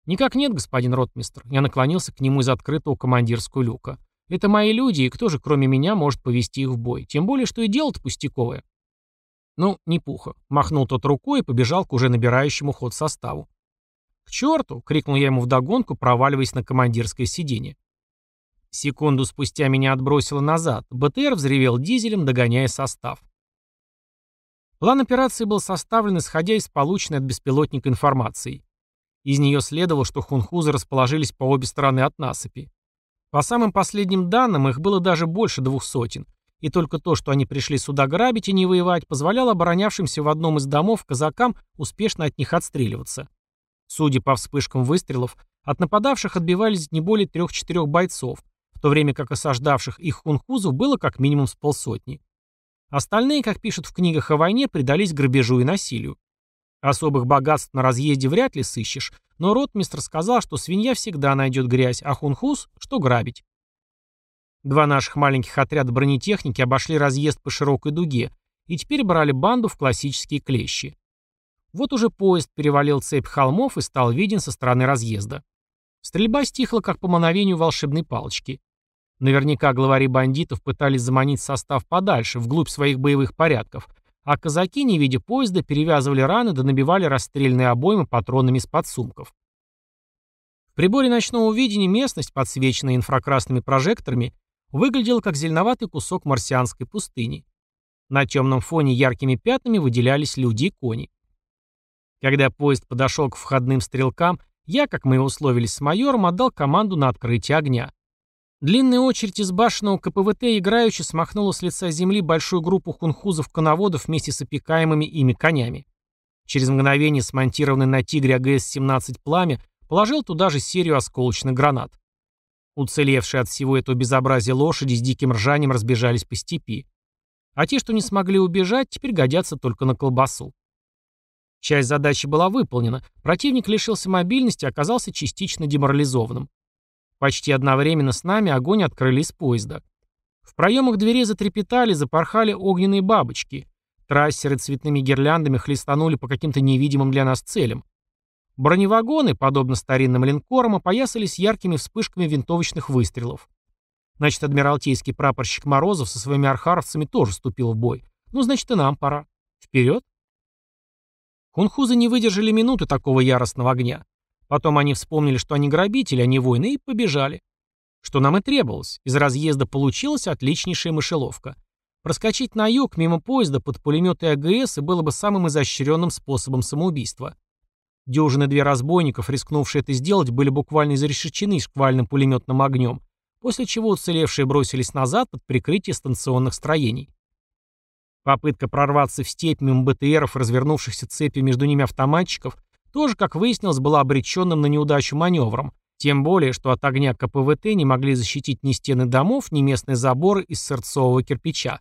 «Никак нет, господин ротмистр». Я наклонился к нему из открытого командирского люка. «Это мои люди, и кто же, кроме меня, может повести их в бой? Тем более, что и дело-то пустяковое». «Ну, не пуха», — махнул тот рукой и побежал к уже набирающему ход составу. «К черту!» — крикнул я ему вдогонку, проваливаясь на командирское сиденье. Секунду спустя меня отбросило назад. БТР взревел дизелем, догоняя состав. План операции был составлен, исходя из полученной от беспилотника информации. Из нее следовало, что хунхузы расположились по обе стороны от насыпи. По самым последним данным, их было даже больше двух сотен, и только то, что они пришли сюда грабить и не воевать, позволяло оборонявшимся в одном из домов казакам успешно от них отстреливаться. Судя по вспышкам выстрелов, от нападавших отбивались не более трех-четырех бойцов, в то время как осаждавших их хунхузов было как минимум с полсотни. Остальные, как пишут в книгах о войне, предались грабежу и насилию. Особых богатств на разъезде вряд ли сыщешь, но ротмистр сказал, что свинья всегда найдет грязь, а хунхуз – что грабить. Два наших маленьких отряда бронетехники обошли разъезд по широкой дуге и теперь брали банду в классические клещи. Вот уже поезд перевалил цепь холмов и стал виден со стороны разъезда. Стрельба стихла, как по мановению волшебной палочки. Наверняка главари бандитов пытались заманить состав подальше, вглубь своих боевых порядков, а казаки, не видя поезда, перевязывали раны да набивали расстрельные обоймы патронами из подсумков. В приборе ночного видения местность, подсвеченная инфракрасными прожекторами, выглядела как зеленоватый кусок марсианской пустыни. На темном фоне яркими пятнами выделялись люди и кони. Когда поезд подошел к входным стрелкам, я, как мы и условились с майором, отдал команду на открытие огня. Длинная очередь из башенного КПВТ играюще смахнула с лица земли большую группу хунхузов-коноводов вместе с опекаемыми ими конями. Через мгновение смонтированный на «Тигре» АГС-17 «Пламя» положил туда же серию осколочных гранат. Уцелевшие от всего этого безобразия лошади с диким ржанием разбежались по степи. А те, что не смогли убежать, теперь годятся только на колбасу. Часть задачи была выполнена, противник лишился мобильности и оказался частично деморализованным. Почти одновременно с нами огонь открыли из поезда. В проемах двери затрепетали, запорхали огненные бабочки. Трассеры цветными гирляндами хлестанули по каким-то невидимым для нас целям. Броневагоны, подобно старинным линкорам, опоясались яркими вспышками винтовочных выстрелов. Значит, адмиралтейский прапорщик Морозов со своими архаровцами тоже вступил в бой. Ну, значит, и нам пора. Вперед! Хунхузы не выдержали минуты такого яростного огня. Потом они вспомнили, что они грабители, а не воины, и побежали. Что нам и требовалось. Из разъезда получилась отличнейшая мышеловка. Проскочить на юг мимо поезда под пулеметы АГС было бы самым изощренным способом самоубийства. Дюжины две разбойников, рискнувшие это сделать, были буквально изрешечены шквальным пулеметным огнем, после чего уцелевшие бросились назад под прикрытие станционных строений. Попытка прорваться в степь мимо БТРов, развернувшихся цепи между ними автоматчиков, тоже, как выяснилось, была обреченным на неудачу маневром, тем более, что от огня КПВТ не могли защитить ни стены домов, ни местные заборы из сырцового кирпича.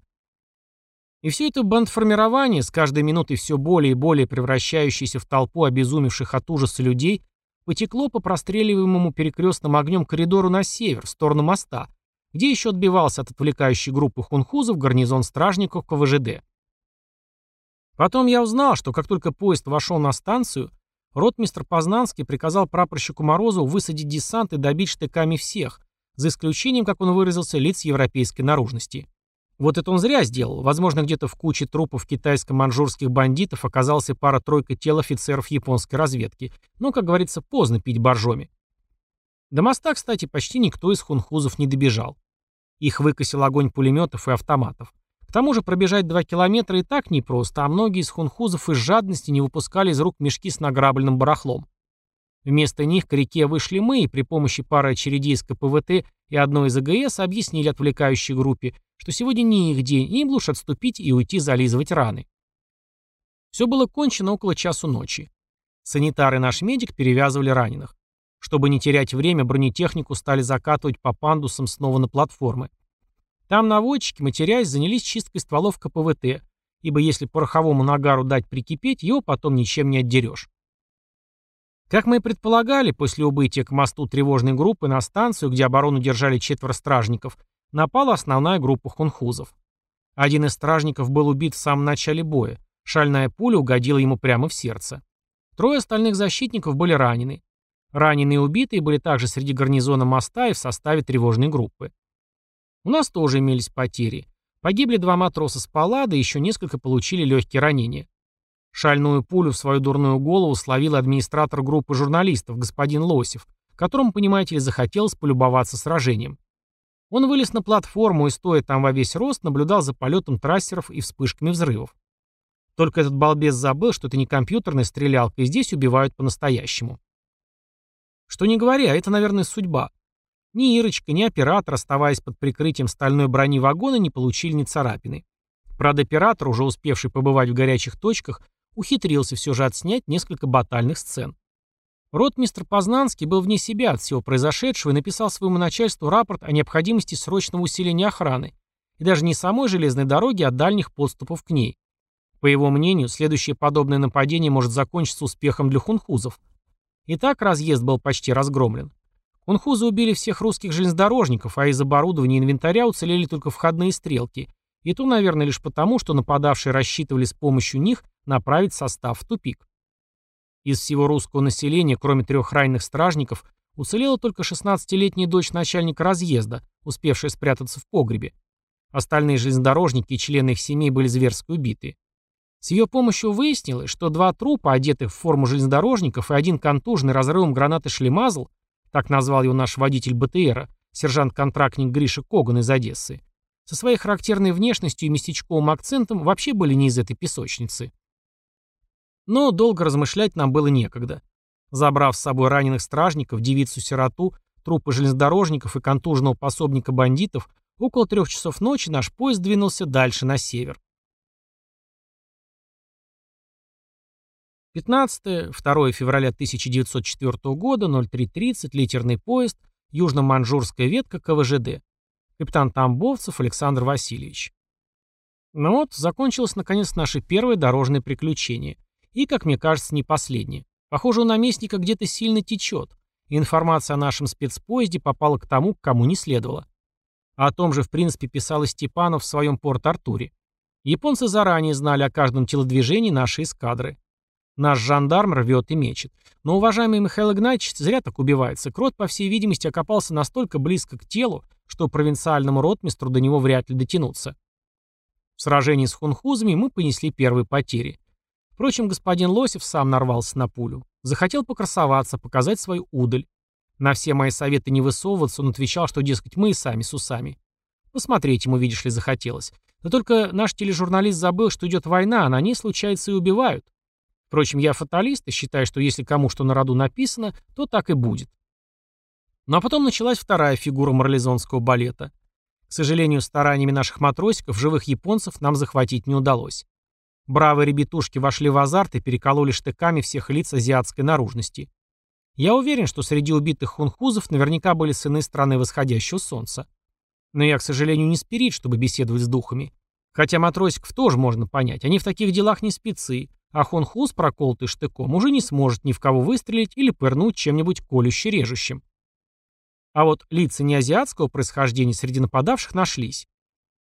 И все это бандформирование, с каждой минутой все более и более превращающееся в толпу обезумевших от ужаса людей, потекло по простреливаемому перекрестным огнем коридору на север, в сторону моста, где еще отбивался от отвлекающей группы хунхузов гарнизон стражников КВЖД. Потом я узнал, что как только поезд вошел на станцию, ротмистр Познанский приказал прапорщику Морозову высадить десант и добить штыками всех, за исключением, как он выразился, лиц европейской наружности. Вот это он зря сделал. Возможно, где-то в куче трупов китайско-манжурских бандитов оказалась пара-тройка тел офицеров японской разведки. Но, как говорится, поздно пить боржоми. До моста, кстати, почти никто из хунхузов не добежал. Их выкосил огонь пулеметов и автоматов. К тому же пробежать два километра и так непросто, а многие из хунхузов из жадности не выпускали из рук мешки с награбленным барахлом. Вместо них к реке вышли мы и при помощи пары очередей из КПВТ и одной из АГС объяснили отвлекающей группе, что сегодня не их день, и им лучше отступить и уйти зализывать раны. Все было кончено около часу ночи. Санитары и наш медик перевязывали раненых. Чтобы не терять время, бронетехнику стали закатывать по пандусам снова на платформы. Там наводчики, матерясь, занялись чисткой стволов КПВТ, ибо если пороховому нагару дать прикипеть, его потом ничем не отдерешь. Как мы и предполагали, после убытия к мосту тревожной группы на станцию, где оборону держали четверо стражников, напала основная группа хунхузов. Один из стражников был убит в самом начале боя. Шальная пуля угодила ему прямо в сердце. Трое остальных защитников были ранены. Раненые и убитые были также среди гарнизона моста и в составе тревожной группы. У нас тоже имелись потери. Погибли два матроса с палады, еще несколько получили легкие ранения. Шальную пулю в свою дурную голову словил администратор группы журналистов, господин Лосев, которому, понимаете ли, захотелось полюбоваться сражением. Он вылез на платформу и, стоя там во весь рост, наблюдал за полетом трассеров и вспышками взрывов. Только этот балбес забыл, что это не компьютерная стрелялка, и здесь убивают по-настоящему. Что не говоря, это, наверное, судьба. Ни Ирочка, ни оператор, оставаясь под прикрытием стальной брони вагона, не получили ни царапины. Правда, оператор, уже успевший побывать в горячих точках, ухитрился все же отснять несколько батальных сцен. Ротмистр Познанский был вне себя от всего произошедшего и написал своему начальству рапорт о необходимости срочного усиления охраны, и даже не самой железной дороги, а дальних подступов к ней. По его мнению, следующее подобное нападение может закончиться успехом для хунхузов – Итак, разъезд был почти разгромлен. Хунхузы убили всех русских железнодорожников, а из оборудования и инвентаря уцелели только входные стрелки. И то, наверное, лишь потому, что нападавшие рассчитывали с помощью них направить состав в тупик. Из всего русского населения, кроме трех раненых стражников, уцелела только 16-летняя дочь начальника разъезда, успевшая спрятаться в погребе. Остальные железнодорожники и члены их семей были зверски убиты. С ее помощью выяснилось, что два трупа, одетых в форму железнодорожников, и один контуженный разрывом гранаты шлемазл, так назвал его наш водитель БТРа, сержант-контрактник Гриша Коган из Одессы, со своей характерной внешностью и местечковым акцентом вообще были не из этой песочницы. Но долго размышлять нам было некогда. Забрав с собой раненых стражников, девицу-сироту, трупы железнодорожников и контуженного пособника бандитов, около трех часов ночи наш поезд двинулся дальше на север. 15 2 февраля 1904 года, 03.30, литерный поезд, южно-манжурская ветка КВЖД. Капитан Тамбовцев Александр Васильевич. Ну вот, закончилось наконец наше первое дорожное приключение. И, как мне кажется, не последнее. Похоже, у наместника где-то сильно течет. Информация о нашем спецпоезде попала к тому, к кому не следовало. О том же, в принципе, писал и Степанов в своем Порт-Артуре. Японцы заранее знали о каждом телодвижении нашей эскадры. Наш жандарм рвет и мечет. Но уважаемый Михаил Игнатьевич зря так убивается. Крот, по всей видимости, окопался настолько близко к телу, что провинциальному ротмистру до него вряд ли дотянуться. В сражении с хунхузами мы понесли первые потери. Впрочем, господин Лосев сам нарвался на пулю. Захотел покрасоваться, показать свою удаль. На все мои советы не высовываться он отвечал, что, дескать, мы и сами с усами. Посмотреть ему, видишь ли, захотелось. Да только наш тележурналист забыл, что идет война, а на ней, случается, и убивают. Впрочем, я фаталист и считаю, что если кому что на роду написано, то так и будет. Ну а потом началась вторая фигура марлезонского балета. К сожалению, стараниями наших матросиков живых японцев нам захватить не удалось. Бравые ребятушки вошли в азарт и перекололи штыками всех лиц азиатской наружности. Я уверен, что среди убитых хунхузов наверняка были сыны страны восходящего солнца. Но я, к сожалению, не спирит, чтобы беседовать с духами. Хотя матросиков тоже можно понять, они в таких делах не спецы, а хунхуз, проколотый штыком, уже не сможет ни в кого выстрелить или пырнуть чем-нибудь колюще-режущим. А вот лица неазиатского происхождения среди нападавших нашлись.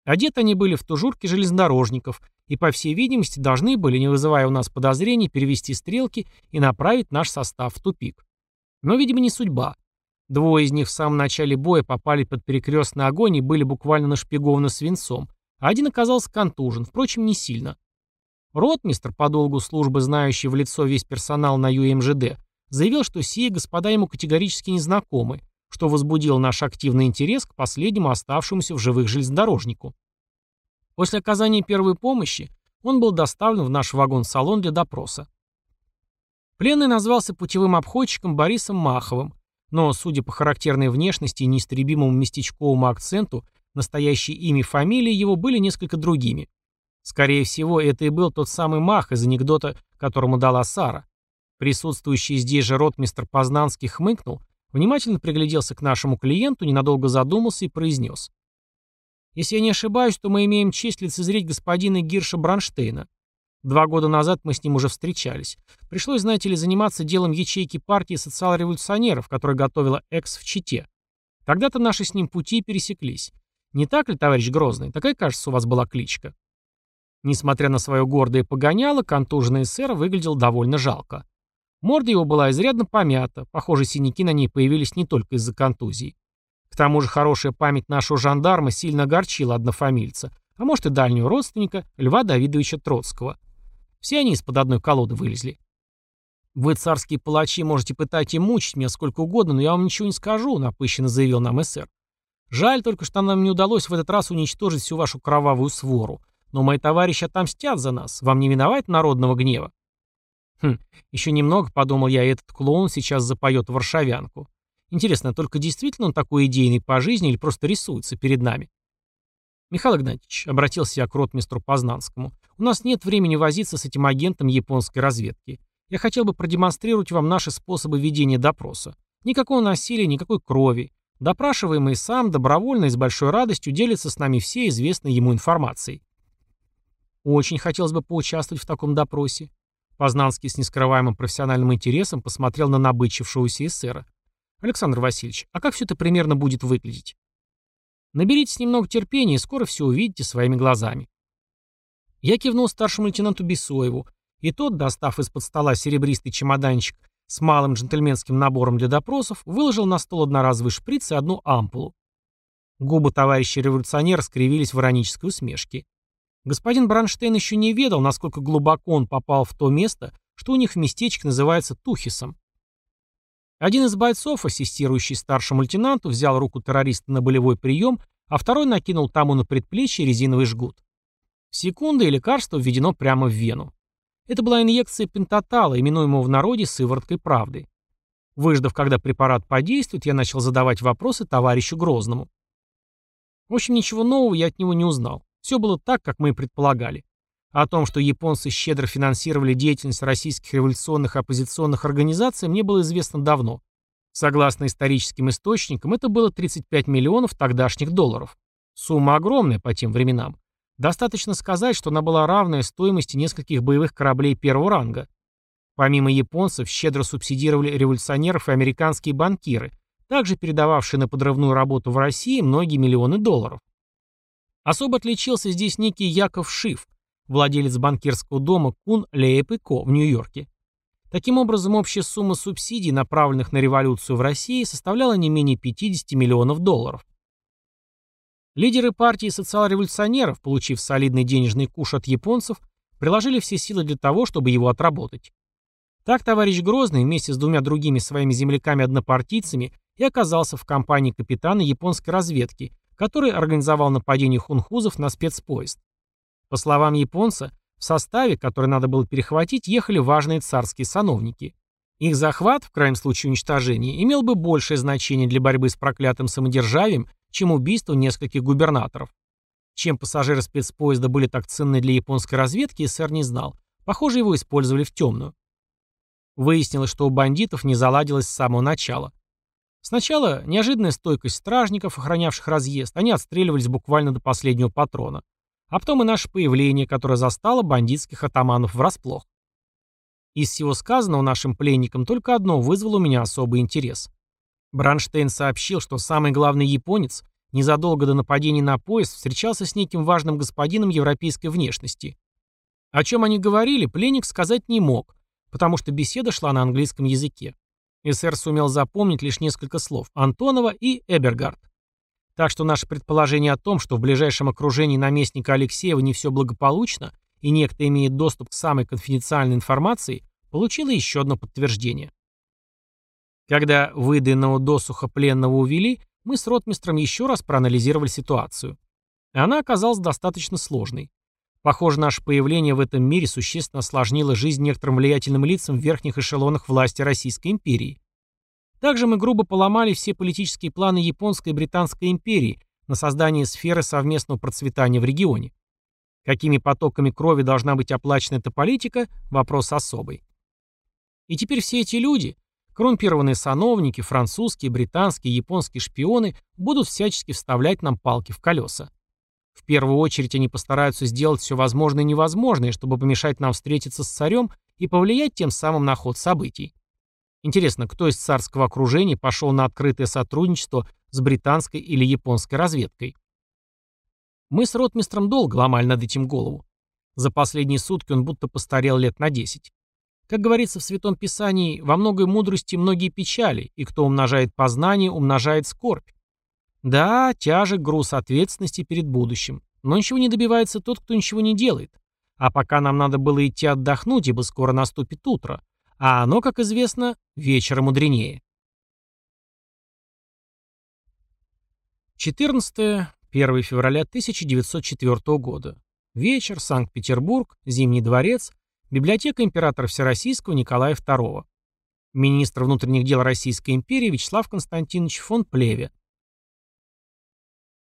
Одеты они были в тужурки железнодорожников и, по всей видимости, должны были, не вызывая у нас подозрений, перевести стрелки и направить наш состав в тупик. Но, видимо, не судьба. Двое из них в самом начале боя попали под перекрестный огонь и были буквально нашпигованы свинцом, а один оказался контужен, впрочем, не сильно. Ротмистр, по долгу службы знающий в лицо весь персонал на ЮМЖД, заявил, что сие господа ему категорически незнакомы, что возбудило наш активный интерес к последнему оставшемуся в живых железнодорожнику. После оказания первой помощи он был доставлен в наш вагон-салон для допроса. Пленный назвался путевым обходчиком Борисом Маховым, но, судя по характерной внешности и неистребимому местечковому акценту, настоящие имя и фамилии его были несколько другими. Скорее всего, это и был тот самый Мах из анекдота, которому дала Сара. Присутствующий здесь же ротмистр Познанский хмыкнул, внимательно пригляделся к нашему клиенту, ненадолго задумался и произнес. «Если я не ошибаюсь, то мы имеем честь лицезреть господина Гирша Бронштейна. Два года назад мы с ним уже встречались. Пришлось, знаете ли, заниматься делом ячейки партии социал-революционеров, которая готовила экс в Чите. Тогда-то наши с ним пути пересеклись. Не так ли, товарищ Грозный? Такая, кажется, у вас была кличка. Несмотря на свое гордое погоняло, контуженный сэр выглядел довольно жалко. Морда его была изрядно помята, похоже, синяки на ней появились не только из-за контузии. К тому же хорошая память нашего жандарма сильно огорчила однофамильца, а может и дальнего родственника Льва Давидовича Троцкого. Все они из-под одной колоды вылезли. «Вы, царские палачи, можете пытать и мучить меня сколько угодно, но я вам ничего не скажу», — напыщенно заявил нам эсэр. «Жаль только, что нам не удалось в этот раз уничтожить всю вашу кровавую свору. Но мои товарищи отомстят за нас. Вам не миновать народного гнева?» Хм, еще немного, подумал я, этот клоун сейчас запоет варшавянку. Интересно, только действительно он такой идейный по жизни или просто рисуется перед нами? Михаил Игнатьевич, обратился я к ротмистру Познанскому, у нас нет времени возиться с этим агентом японской разведки. Я хотел бы продемонстрировать вам наши способы ведения допроса. Никакого насилия, никакой крови. Допрашиваемый сам добровольно и с большой радостью делится с нами всей известной ему информацией. Очень хотелось бы поучаствовать в таком допросе. Познанский с нескрываемым профессиональным интересом посмотрел на набычившегося эсера. «Александр Васильевич, а как все это примерно будет выглядеть?» «Наберитесь немного терпения, и скоро все увидите своими глазами». Я кивнул старшему лейтенанту Бесоеву, и тот, достав из-под стола серебристый чемоданчик с малым джентльменским набором для допросов, выложил на стол одноразовый шприц и одну ампулу. Губы товарища революционера скривились в иронической усмешке. Господин Бронштейн еще не ведал, насколько глубоко он попал в то место, что у них в местечке называется Тухисом. Один из бойцов, ассистирующий старшему лейтенанту, взял руку террориста на болевой прием, а второй накинул тому на предплечье резиновый жгут. Секунда и лекарство введено прямо в вену. Это была инъекция пентатала, именуемого в народе сывороткой правды. Выждав, когда препарат подействует, я начал задавать вопросы товарищу Грозному. В общем, ничего нового я от него не узнал. Все было так, как мы и предполагали. О том, что японцы щедро финансировали деятельность российских революционных оппозиционных организаций, мне было известно давно. Согласно историческим источникам, это было 35 миллионов тогдашних долларов. Сумма огромная по тем временам. Достаточно сказать, что она была равная стоимости нескольких боевых кораблей первого ранга. Помимо японцев, щедро субсидировали революционеров и американские банкиры, также передававшие на подрывную работу в России многие миллионы долларов. Особо отличился здесь некий Яков Шиф, владелец банкирского дома Кун Лейп и Ко в Нью-Йорке. Таким образом, общая сумма субсидий, направленных на революцию в России, составляла не менее 50 миллионов долларов. Лидеры партии социал-революционеров, получив солидный денежный куш от японцев, приложили все силы для того, чтобы его отработать. Так товарищ Грозный вместе с двумя другими своими земляками-однопартийцами и оказался в компании капитана японской разведки, который организовал нападение хунхузов на спецпоезд. По словам японца, в составе, который надо было перехватить, ехали важные царские сановники. Их захват, в крайнем случае уничтожение, имел бы большее значение для борьбы с проклятым самодержавием, чем убийство нескольких губернаторов. Чем пассажиры спецпоезда были так ценны для японской разведки, сэр не знал. Похоже, его использовали в темную. Выяснилось, что у бандитов не заладилось с самого начала. Сначала неожиданная стойкость стражников, охранявших разъезд, они отстреливались буквально до последнего патрона. А потом и наше появление, которое застало бандитских атаманов врасплох. Из всего сказанного нашим пленникам только одно вызвало у меня особый интерес. Бранштейн сообщил, что самый главный японец незадолго до нападения на поезд встречался с неким важным господином европейской внешности. О чем они говорили, пленник сказать не мог, потому что беседа шла на английском языке. СР сумел запомнить лишь несколько слов – Антонова и Эбергард. Так что наше предположение о том, что в ближайшем окружении наместника Алексеева не все благополучно и некто имеет доступ к самой конфиденциальной информации, получило еще одно подтверждение. Когда выданного досуха пленного увели, мы с ротмистром еще раз проанализировали ситуацию. Она оказалась достаточно сложной. Похоже, наше появление в этом мире существенно осложнило жизнь некоторым влиятельным лицам в верхних эшелонах власти Российской империи. Также мы грубо поломали все политические планы Японской и Британской империи на создание сферы совместного процветания в регионе. Какими потоками крови должна быть оплачена эта политика – вопрос особый. И теперь все эти люди, Коррумпированные сановники, французские, британские, японские шпионы будут всячески вставлять нам палки в колеса. В первую очередь они постараются сделать все возможное и невозможное, чтобы помешать нам встретиться с царем и повлиять тем самым на ход событий. Интересно, кто из царского окружения пошел на открытое сотрудничество с британской или японской разведкой? Мы с ротмистром долго ломали над этим голову. За последние сутки он будто постарел лет на 10. Как говорится в Святом Писании, во многой мудрости многие печали, и кто умножает познание, умножает скорбь. Да, тяжек груз ответственности перед будущим, но ничего не добивается тот, кто ничего не делает. А пока нам надо было идти отдохнуть, ибо скоро наступит утро, а оно, как известно, вечером мудренее. 14-1 февраля 1904 года. Вечер, Санкт-Петербург, Зимний дворец, Библиотека императора Всероссийского Николая II. Министр внутренних дел Российской империи Вячеслав Константинович фон Плеве.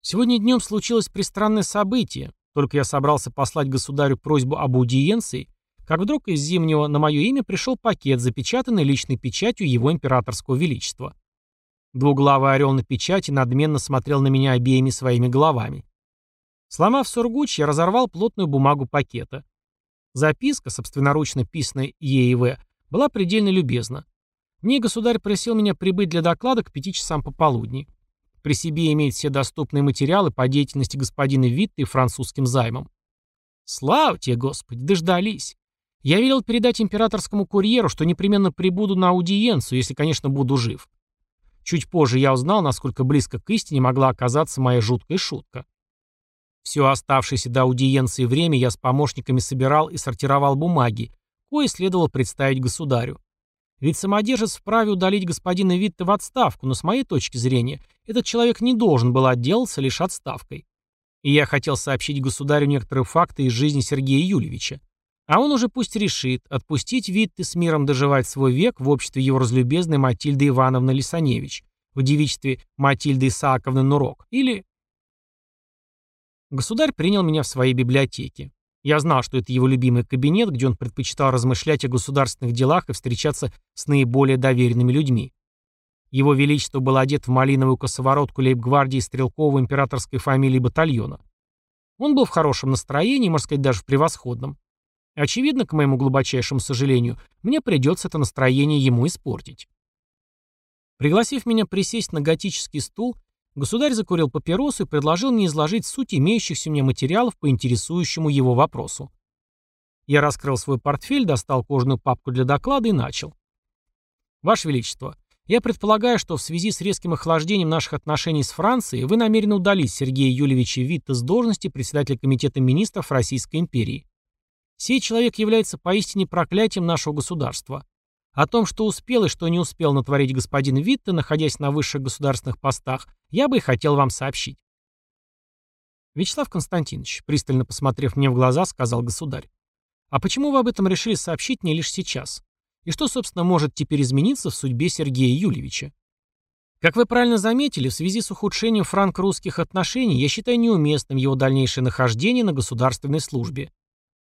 Сегодня днем случилось пристранное событие. Только я собрался послать государю просьбу об аудиенции, как вдруг из Зимнего на мое имя пришел пакет, запечатанный личной печатью его императорского величества. Двуглавый орел на печати надменно смотрел на меня обеими своими головами. Сломав сургуч, я разорвал плотную бумагу пакета. Записка, собственноручно писанная ЕИВ, была предельно любезна. Мне государь просил меня прибыть для доклада к пяти часам пополудни. При себе иметь все доступные материалы по деятельности господина Витта и французским займом. Слава тебе, Господи, дождались. Я велел передать императорскому курьеру, что непременно прибуду на аудиенцию, если, конечно, буду жив. Чуть позже я узнал, насколько близко к истине могла оказаться моя жуткая шутка. Все оставшееся до аудиенции время я с помощниками собирал и сортировал бумаги, кое следовало представить государю. Ведь самодержец вправе удалить господина Витта в отставку, но с моей точки зрения, этот человек не должен был отделаться лишь отставкой. И я хотел сообщить государю некоторые факты из жизни Сергея Юльевича. А он уже пусть решит, отпустить Витте с миром доживать свой век в обществе его разлюбезной Матильды Ивановны Лисаневич, в девичестве Матильды Исааковны Нурок, или Государь принял меня в своей библиотеке. Я знал, что это его любимый кабинет, где он предпочитал размышлять о государственных делах и встречаться с наиболее доверенными людьми. Его Величество был одет в малиновую косоворотку лейб-гвардии стрелкового императорской фамилии батальона. Он был в хорошем настроении, можно сказать, даже в превосходном. Очевидно, к моему глубочайшему сожалению, мне придется это настроение ему испортить. Пригласив меня присесть на готический стул, государь закурил папиросу и предложил мне изложить суть имеющихся меня материалов по интересующему его вопросу. Я раскрыл свой портфель, достал кожаную папку для доклада и начал. Ваше Величество, я предполагаю, что в связи с резким охлаждением наших отношений с Францией вы намерены удалить Сергея Юльевича Витта с должности председателя Комитета министров Российской империи. Сей человек является поистине проклятием нашего государства. О том, что успел и что не успел натворить господин Витте, находясь на высших государственных постах, я бы и хотел вам сообщить. Вячеслав Константинович, пристально посмотрев мне в глаза, сказал государь. А почему вы об этом решили сообщить мне лишь сейчас? И что, собственно, может теперь измениться в судьбе Сергея Юльевича? Как вы правильно заметили, в связи с ухудшением франко-русских отношений я считаю неуместным его дальнейшее нахождение на государственной службе.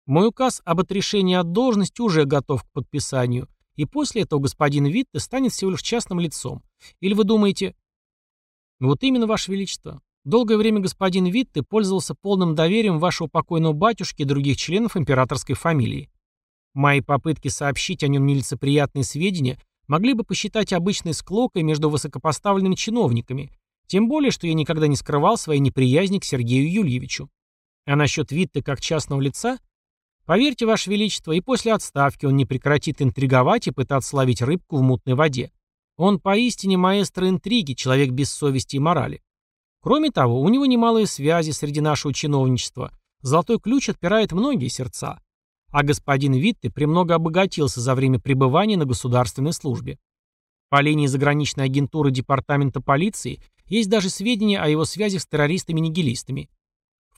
Мой указ об отрешении от должности уже готов к подписанию, и после этого господин Витте станет всего лишь частным лицом. Или вы думаете... Вот именно, Ваше Величество. Долгое время господин Витте пользовался полным доверием вашего покойного батюшки и других членов императорской фамилии. Мои попытки сообщить о нем нелицеприятные сведения могли бы посчитать обычной склокой между высокопоставленными чиновниками, тем более, что я никогда не скрывал своей неприязни к Сергею Юльевичу. А насчет Витте как частного лица? Поверьте, Ваше Величество, и после отставки он не прекратит интриговать и пытаться ловить рыбку в мутной воде. Он поистине маэстро интриги, человек без совести и морали. Кроме того, у него немалые связи среди нашего чиновничества. Золотой ключ отпирает многие сердца. А господин Витте премного обогатился за время пребывания на государственной службе. По линии заграничной агентуры департамента полиции есть даже сведения о его связях с террористами-нигилистами.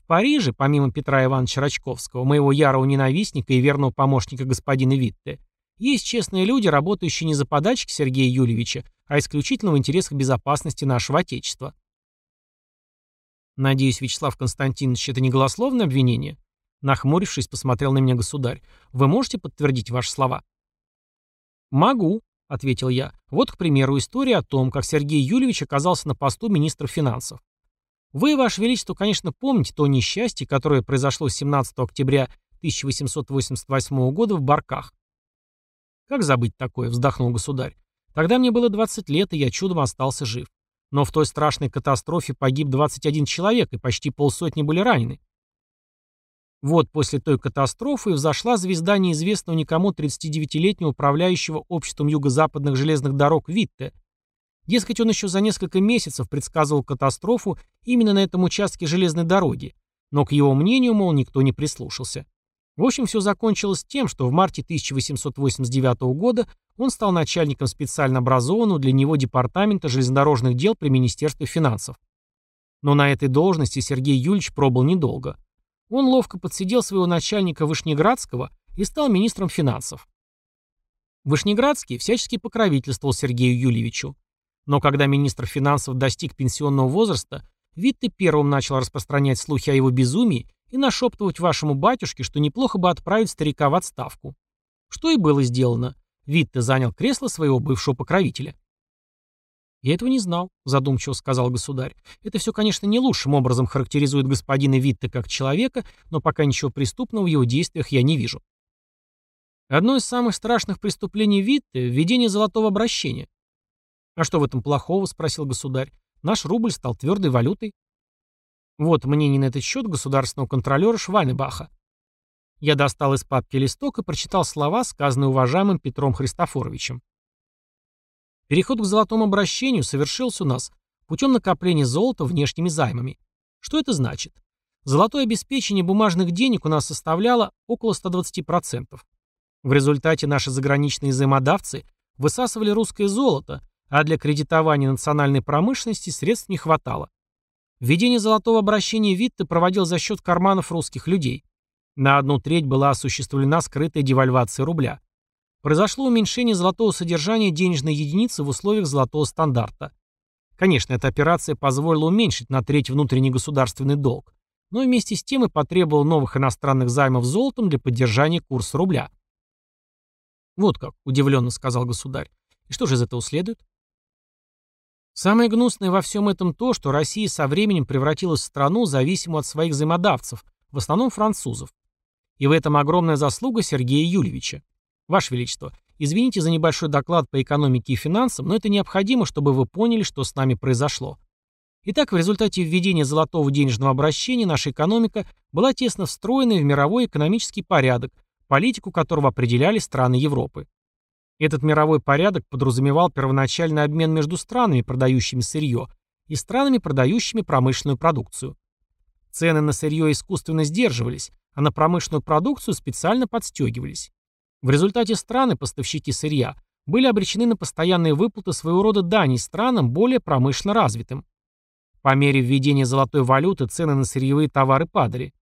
Париже, помимо Петра Ивановича Рачковского, моего ярого ненавистника и верного помощника господина Витте, есть честные люди, работающие не за подачки Сергея Юльевича, а исключительно в интересах безопасности нашего Отечества. Надеюсь, Вячеслав Константинович, это не голословное обвинение? Нахмурившись, посмотрел на меня государь. «Вы можете подтвердить ваши слова?» «Могу», — ответил я. «Вот, к примеру, история о том, как Сергей Юльевич оказался на посту министра финансов. Вы, Ваше Величество, конечно, помните то несчастье, которое произошло 17 октября 1888 года в Барках. «Как забыть такое?» — вздохнул государь. «Тогда мне было 20 лет, и я чудом остался жив. Но в той страшной катастрофе погиб 21 человек, и почти полсотни были ранены. Вот после той катастрофы взошла звезда неизвестного никому 39-летнего управляющего обществом юго-западных железных дорог Витте. Дескать, он еще за несколько месяцев предсказывал катастрофу именно на этом участке железной дороги, но к его мнению, мол, никто не прислушался. В общем, все закончилось тем, что в марте 1889 года он стал начальником специально образованного для него департамента железнодорожных дел при Министерстве финансов. Но на этой должности Сергей Юльевич пробыл недолго. Он ловко подсидел своего начальника Вышнеградского и стал министром финансов. Вышнеградский всячески покровительствовал Сергею Юльевичу. Но когда министр финансов достиг пенсионного возраста, Витте первым начал распространять слухи о его безумии и нашептывать вашему батюшке, что неплохо бы отправить старика в отставку. Что и было сделано. Витте занял кресло своего бывшего покровителя. «Я этого не знал», — задумчиво сказал государь. «Это все, конечно, не лучшим образом характеризует господина Витте как человека, но пока ничего преступного в его действиях я не вижу». Одно из самых страшных преступлений Витте — введение золотого обращения. «А что в этом плохого?» — спросил государь. «Наш рубль стал твердой валютой». Вот мнение на этот счет государственного контролера Швайнебаха. Я достал из папки листок и прочитал слова, сказанные уважаемым Петром Христофоровичем. Переход к золотому обращению совершился у нас путем накопления золота внешними займами. Что это значит? Золотое обеспечение бумажных денег у нас составляло около 120%. В результате наши заграничные взаимодавцы высасывали русское золото, а для кредитования национальной промышленности средств не хватало. Введение золотого обращения Витте проводил за счет карманов русских людей. На одну треть была осуществлена скрытая девальвация рубля. Произошло уменьшение золотого содержания денежной единицы в условиях золотого стандарта. Конечно, эта операция позволила уменьшить на треть внутренний государственный долг, но вместе с тем и потребовала новых иностранных займов золотом для поддержания курса рубля. «Вот как», — удивленно сказал государь. «И что же из этого следует?» Самое гнусное во всем этом то, что Россия со временем превратилась в страну, зависимую от своих взаимодавцев, в основном французов. И в этом огромная заслуга Сергея Юльевича. Ваше Величество, извините за небольшой доклад по экономике и финансам, но это необходимо, чтобы вы поняли, что с нами произошло. Итак, в результате введения золотого денежного обращения наша экономика была тесно встроена в мировой экономический порядок, политику которого определяли страны Европы. Этот мировой порядок подразумевал первоначальный обмен между странами, продающими сырье, и странами, продающими промышленную продукцию. Цены на сырье искусственно сдерживались, а на промышленную продукцию специально подстегивались. В результате страны, поставщики сырья, были обречены на постоянные выплаты своего рода дани странам, более промышленно развитым. По мере введения золотой валюты цены на сырьевые товары падали.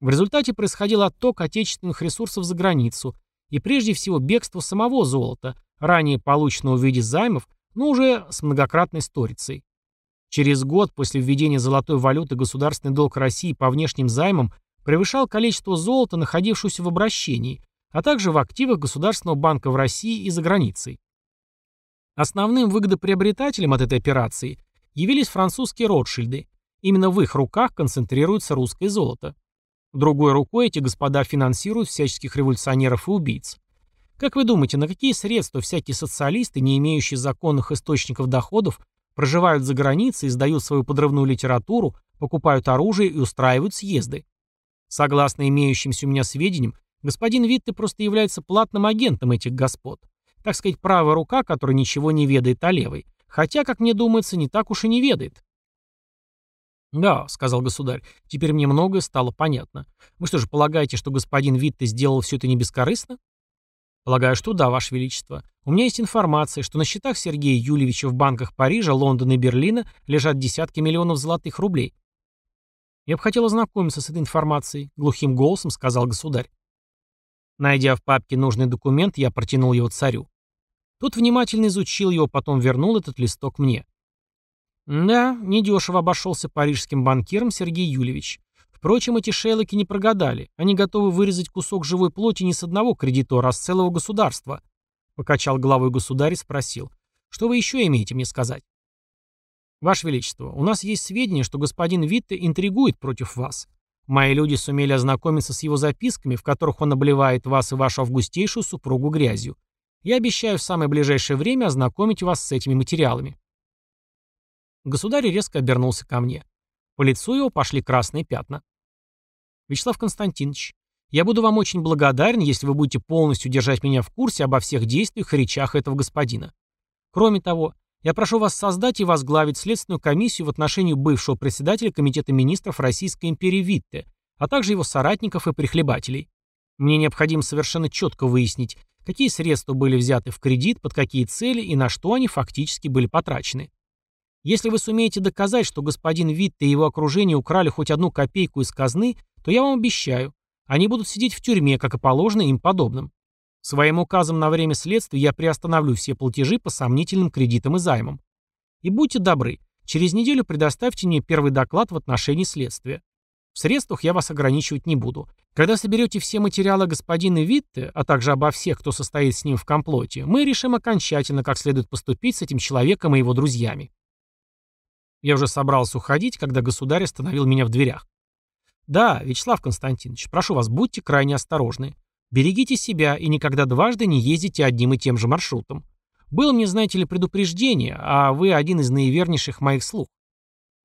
В результате происходил отток отечественных ресурсов за границу и прежде всего бегство самого золота, ранее полученного в виде займов, но уже с многократной сторицей. Через год после введения золотой валюты государственный долг России по внешним займам превышал количество золота, находившегося в обращении, а также в активах Государственного банка в России и за границей. Основным выгодоприобретателем от этой операции явились французские Ротшильды. Именно в их руках концентрируется русское золото. Другой рукой эти господа финансируют всяческих революционеров и убийц. Как вы думаете, на какие средства всякие социалисты, не имеющие законных источников доходов, проживают за границей, издают свою подрывную литературу, покупают оружие и устраивают съезды? Согласно имеющимся у меня сведениям, господин Витте просто является платным агентом этих господ. Так сказать, правая рука, которая ничего не ведает о левой. Хотя, как мне думается, не так уж и не ведает. «Да», — сказал государь, — «теперь мне многое стало понятно. Вы что же полагаете, что господин Витте сделал все это не бескорыстно?» «Полагаю, что да, Ваше Величество. У меня есть информация, что на счетах Сергея Юльевича в банках Парижа, Лондона и Берлина лежат десятки миллионов золотых рублей». «Я бы хотел ознакомиться с этой информацией», — глухим голосом сказал государь. Найдя в папке нужный документ, я протянул его царю. Тот внимательно изучил его, потом вернул этот листок мне. Да, недешево обошелся парижским банкиром Сергей Юльевич. Впрочем, эти шейлоки не прогадали. Они готовы вырезать кусок живой плоти не с одного кредитора, а с целого государства. Покачал головой государь и спросил. Что вы еще имеете мне сказать? Ваше Величество, у нас есть сведения, что господин Витте интригует против вас. Мои люди сумели ознакомиться с его записками, в которых он обливает вас и вашу августейшую супругу грязью. Я обещаю в самое ближайшее время ознакомить вас с этими материалами. Государь резко обернулся ко мне. По лицу его пошли красные пятна. «Вячеслав Константинович, я буду вам очень благодарен, если вы будете полностью держать меня в курсе обо всех действиях и речах этого господина. Кроме того, я прошу вас создать и возглавить следственную комиссию в отношении бывшего председателя Комитета министров Российской империи Витте, а также его соратников и прихлебателей. Мне необходимо совершенно четко выяснить, какие средства были взяты в кредит, под какие цели и на что они фактически были потрачены. Если вы сумеете доказать, что господин Витте и его окружение украли хоть одну копейку из казны, то я вам обещаю, они будут сидеть в тюрьме, как и положено им подобным. Своим указом на время следствия я приостановлю все платежи по сомнительным кредитам и займам. И будьте добры, через неделю предоставьте мне первый доклад в отношении следствия. В средствах я вас ограничивать не буду. Когда соберете все материалы господина Витте, а также обо всех, кто состоит с ним в комплоте, мы решим окончательно, как следует поступить с этим человеком и его друзьями. Я уже собрался уходить, когда государь остановил меня в дверях. «Да, Вячеслав Константинович, прошу вас, будьте крайне осторожны. Берегите себя и никогда дважды не ездите одним и тем же маршрутом. Было мне, знаете ли, предупреждение, а вы один из наивернейших моих слух.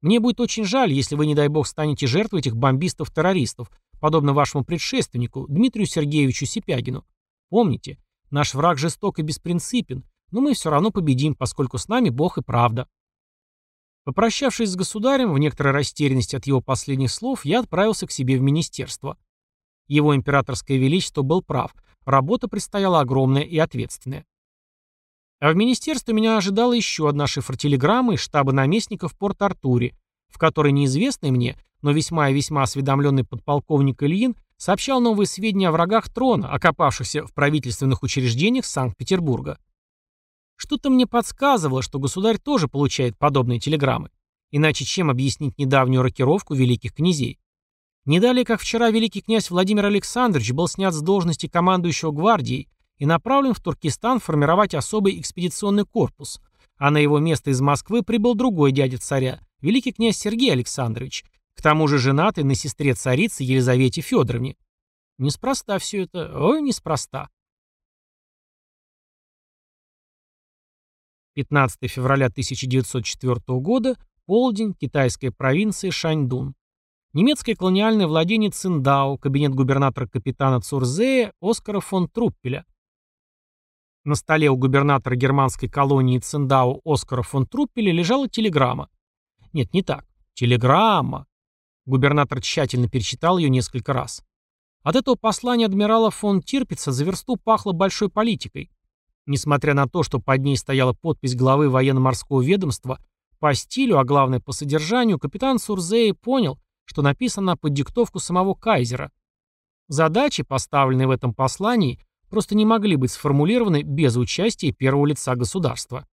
Мне будет очень жаль, если вы, не дай бог, станете жертвой этих бомбистов-террористов, подобно вашему предшественнику, Дмитрию Сергеевичу Сипягину. Помните, наш враг жесток и беспринципен, но мы все равно победим, поскольку с нами Бог и правда. Попрощавшись с государем, в некоторой растерянности от его последних слов, я отправился к себе в министерство. Его императорское величество был прав, работа предстояла огромная и ответственная. А в министерстве меня ожидала еще одна шифротелеграмма из штаба наместника в Порт-Артуре, в которой неизвестный мне, но весьма и весьма осведомленный подполковник Ильин сообщал новые сведения о врагах трона, окопавшихся в правительственных учреждениях Санкт-Петербурга. Что-то мне подсказывало, что государь тоже получает подобные телеграммы. Иначе чем объяснить недавнюю рокировку великих князей? Не далее, как вчера великий князь Владимир Александрович был снят с должности командующего гвардией и направлен в Туркестан формировать особый экспедиционный корпус, а на его место из Москвы прибыл другой дядя царя, великий князь Сергей Александрович, к тому же женатый на сестре царицы Елизавете Федоровне. неспроста все это, ой, неспроста. 15 февраля 1904 года, полдень, китайская провинция Шаньдун. Немецкое колониальное владение Циндао, кабинет губернатора капитана Цурзея Оскара фон Труппеля. На столе у губернатора германской колонии Циндао Оскара фон Труппеля лежала телеграмма. Нет, не так. Телеграмма. Губернатор тщательно перечитал ее несколько раз. От этого послания адмирала фон Тирпица за версту пахло большой политикой. Несмотря на то, что под ней стояла подпись главы военно-морского ведомства, по стилю, а главное по содержанию, капитан Сурзеи понял, что написано под диктовку самого Кайзера. Задачи, поставленные в этом послании, просто не могли быть сформулированы без участия первого лица государства.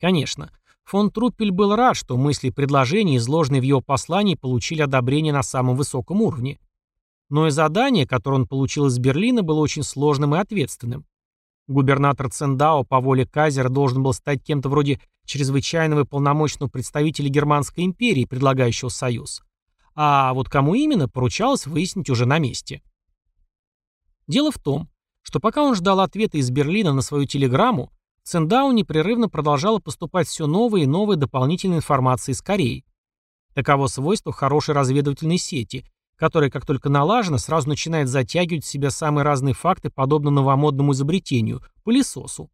Конечно, фон Труппель был рад, что мысли и предложения, изложенные в его послании, получили одобрение на самом высоком уровне. Но и задание, которое он получил из Берлина, было очень сложным и ответственным. Губернатор Цендао по воле Кайзера должен был стать кем-то вроде чрезвычайного и полномочного представителя Германской империи, предлагающего союз. А вот кому именно, поручалось выяснить уже на месте. Дело в том, что пока он ждал ответа из Берлина на свою телеграмму, Цендау непрерывно продолжала поступать все новые и новые дополнительные информации из Кореи. Таково свойство хорошей разведывательной сети, которая, как только налажена, сразу начинает затягивать в себя самые разные факты, подобно новомодному изобретению – пылесосу.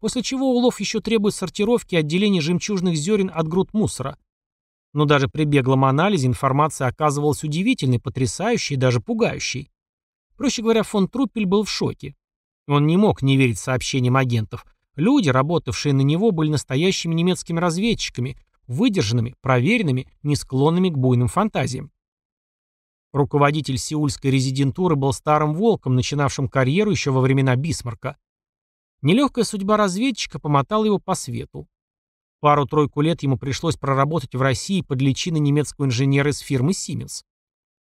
После чего улов еще требует сортировки и отделения жемчужных зерен от груд мусора. Но даже при беглом анализе информация оказывалась удивительной, потрясающей и даже пугающей. Проще говоря, фон Труппель был в шоке. Он не мог не верить сообщениям агентов. Люди, работавшие на него, были настоящими немецкими разведчиками, выдержанными, проверенными, не склонными к буйным фантазиям. Руководитель сеульской резидентуры был старым волком, начинавшим карьеру еще во времена Бисмарка. Нелегкая судьба разведчика помотала его по свету. Пару-тройку лет ему пришлось проработать в России под личиной немецкого инженера из фирмы Siemens.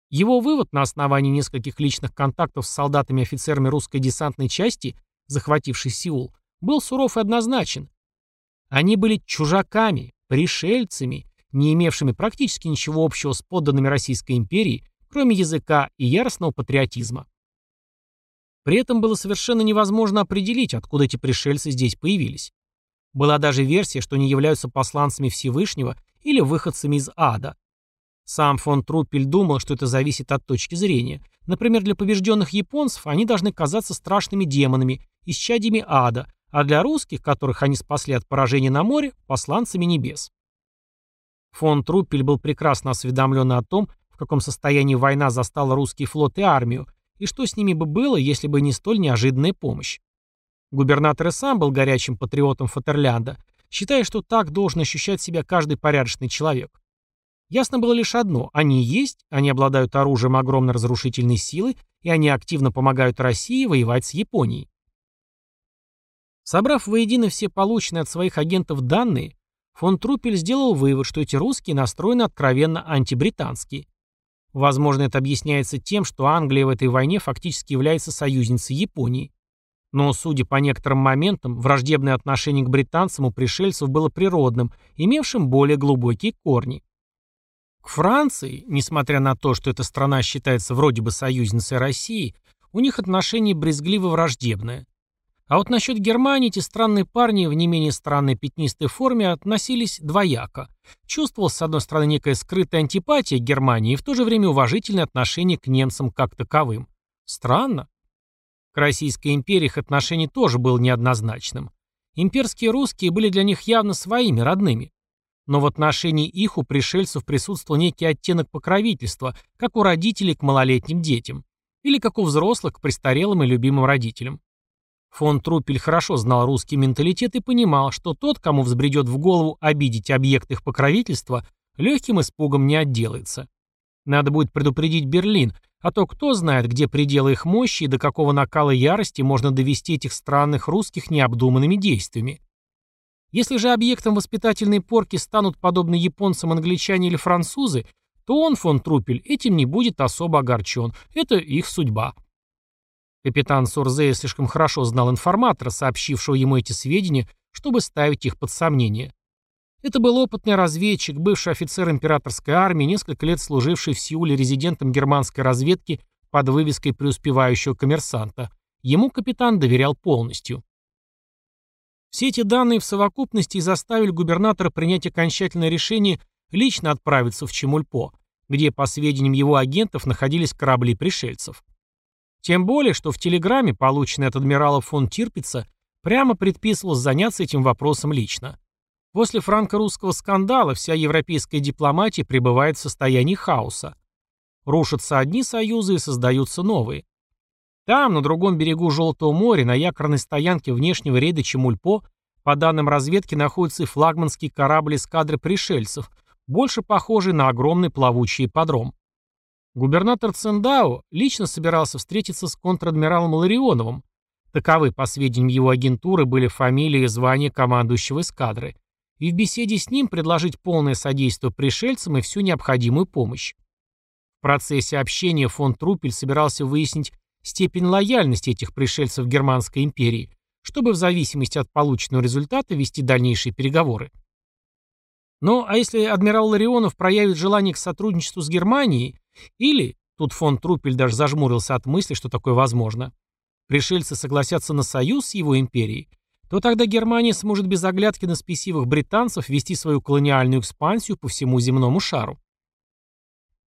Его вывод на основании нескольких личных контактов с солдатами и офицерами русской десантной части, захватившей Сеул, был суров и однозначен. Они были чужаками, пришельцами, не имевшими практически ничего общего с подданными Российской империи, кроме языка и яростного патриотизма. При этом было совершенно невозможно определить, откуда эти пришельцы здесь появились. Была даже версия, что они являются посланцами Всевышнего или выходцами из ада. Сам фон Труппель думал, что это зависит от точки зрения. Например, для побежденных японцев они должны казаться страшными демонами, исчадьями ада, а для русских, которых они спасли от поражения на море, посланцами небес. Фон Труппель был прекрасно осведомлен о том, каком состоянии война застала русский флот и армию, и что с ними бы было, если бы не столь неожиданная помощь. Губернатор и сам был горячим патриотом Фатерлянда, считая, что так должен ощущать себя каждый порядочный человек. Ясно было лишь одно – они есть, они обладают оружием огромной разрушительной силы, и они активно помогают России воевать с Японией. Собрав воедино все полученные от своих агентов данные, фон Труппель сделал вывод, что эти русские настроены откровенно антибритански. Возможно, это объясняется тем, что Англия в этой войне фактически является союзницей Японии. Но, судя по некоторым моментам, враждебное отношение к британцам у пришельцев было природным, имевшим более глубокие корни. К Франции, несмотря на то, что эта страна считается вроде бы союзницей России, у них отношение брезгливо-враждебное. А вот насчет Германии эти странные парни в не менее странной пятнистой форме относились двояко. Чувствовалась, с одной стороны, некая скрытая антипатия к Германии и в то же время уважительное отношение к немцам как таковым. Странно. К Российской империи их отношение тоже было неоднозначным. Имперские русские были для них явно своими, родными. Но в отношении их у пришельцев присутствовал некий оттенок покровительства, как у родителей к малолетним детям. Или как у взрослых к престарелым и любимым родителям. Фон Труппель хорошо знал русский менталитет и понимал, что тот, кому взбредет в голову обидеть объект их покровительства, легким испугом не отделается. Надо будет предупредить Берлин, а то кто знает, где пределы их мощи и до какого накала ярости можно довести этих странных русских необдуманными действиями. Если же объектом воспитательной порки станут подобно японцам англичане или французы, то он, фон Труппель, этим не будет особо огорчен. Это их судьба. Капитан Сурзея слишком хорошо знал информатора, сообщившего ему эти сведения, чтобы ставить их под сомнение. Это был опытный разведчик, бывший офицер императорской армии, несколько лет служивший в Сеуле резидентом германской разведки под вывеской преуспевающего коммерсанта. Ему капитан доверял полностью. Все эти данные в совокупности и заставили губернатора принять окончательное решение лично отправиться в Чемульпо, где, по сведениям его агентов, находились корабли пришельцев. Тем более, что в телеграмме, полученной от адмирала фон Тирпица, прямо предписывалось заняться этим вопросом лично. После франко-русского скандала вся европейская дипломатия пребывает в состоянии хаоса. Рушатся одни союзы и создаются новые. Там, на другом берегу Желтого моря, на якорной стоянке внешнего рейда Чемульпо, по данным разведки, находится и флагманский корабль эскадры пришельцев, больше похожий на огромный плавучий подром. Губернатор Цендау лично собирался встретиться с контр-адмиралом Ларионовым. Таковы, по сведениям его агентуры, были фамилии и звания командующего эскадры. И в беседе с ним предложить полное содействие пришельцам и всю необходимую помощь. В процессе общения фон Трупель собирался выяснить степень лояльности этих пришельцев Германской империи, чтобы в зависимости от полученного результата вести дальнейшие переговоры. Ну, а если адмирал Ларионов проявит желание к сотрудничеству с Германией, или, тут фон Трупель даже зажмурился от мысли, что такое возможно, пришельцы согласятся на союз с его империей, то тогда Германия сможет без оглядки на спесивых британцев вести свою колониальную экспансию по всему земному шару.